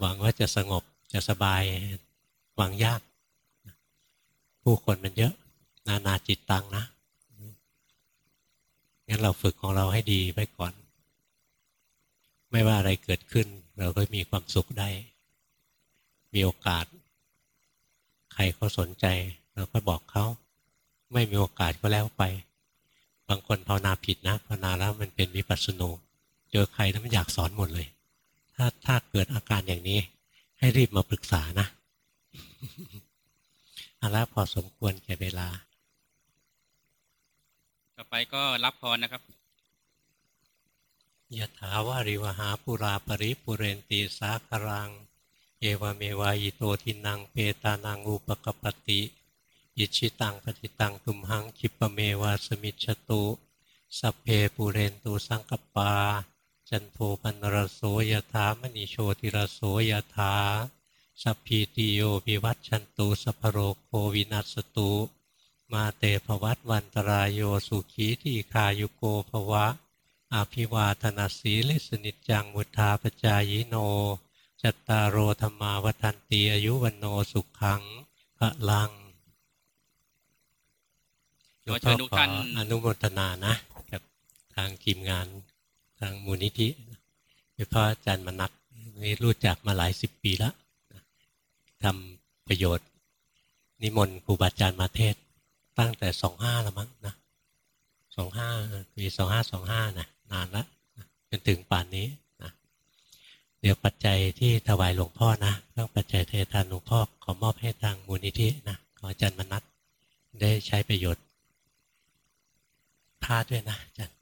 หวังว่าจะสงบ จะสบาย หวังยาก ผู้คนมันเยอะ นานาจิตตังนะงั้นเราฝึกของเราให้ดีไว้ก่อน ไม่ว่าอะไรเกิดขึ้น เราก็มีความสุขได้ มีโอกาส ใครเขาสนใจ เราก็บอกเขา ไม่มีโอกาสก็แล้วไป บางคนภาวนาผิดนะภาวนาแล้วมันเป็นวิปัสสนูเจอใครแล้วมันอยากสอนหมดเลย ถ้าถ้าเกิดอาการอย่างนี้ ให้รีบมาปรึกษานะเอาละพอสมควรแก่เวลา ต่อไปก็รับพรนะครับ ยะถาวาริวหาปุราปริปุเรนตีสาครัง เอวเมวะ อิโตทินนังเปตานังอุปกัปปติอิจฉิตังปัตถิตังตุมหัง ขิปปเมวะ สมิชฌตุสัพเพปูเรนตุสังกัปปา จันโทปัณณรโสยถามณิ โชติรโสยถาสัพพีติโยวิวัชชันตุสัพพโรโควินัสสตุ มาเตภวัตวันตราโยสุขีทีฆายุโกภวะ อภิวาทนสีลิสสะ นิจจังวุฑฒาปจายิโน จัตตารโอธรรมาวันตีอายุวันโนสุขังพระลังขอเชิญทุกท่านขออนุโมทนานะ กับทางทีมงานทางมูลนิธิโดยเฉพาะอาจารย์มนัทนี่รู้จักมาหลายสิบปีแล้วทำประโยชน์ นิมนต์ครูบาอาจารย์มาเทศตั้งแต่สองห้าละมั้งนะสองห้าปีสองห้าสองห้านะ นานละจนถึงป่านนี้นะเดี๋ยวปัจจัยที่ถวายหลวงพ่อนะเรื่องปัจจัยเททานหลวงพ่อขอมอบให้ทางมูลนิธินะขออาจารย์มนัทได้ใช้ประโยชน์พลาด้วยนะอาจารย์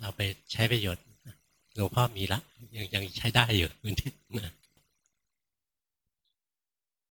เอาไปใช้ประโยชน์หลวงพ่อมีละยังยังใช้ได้อยู่มูลนิธินะ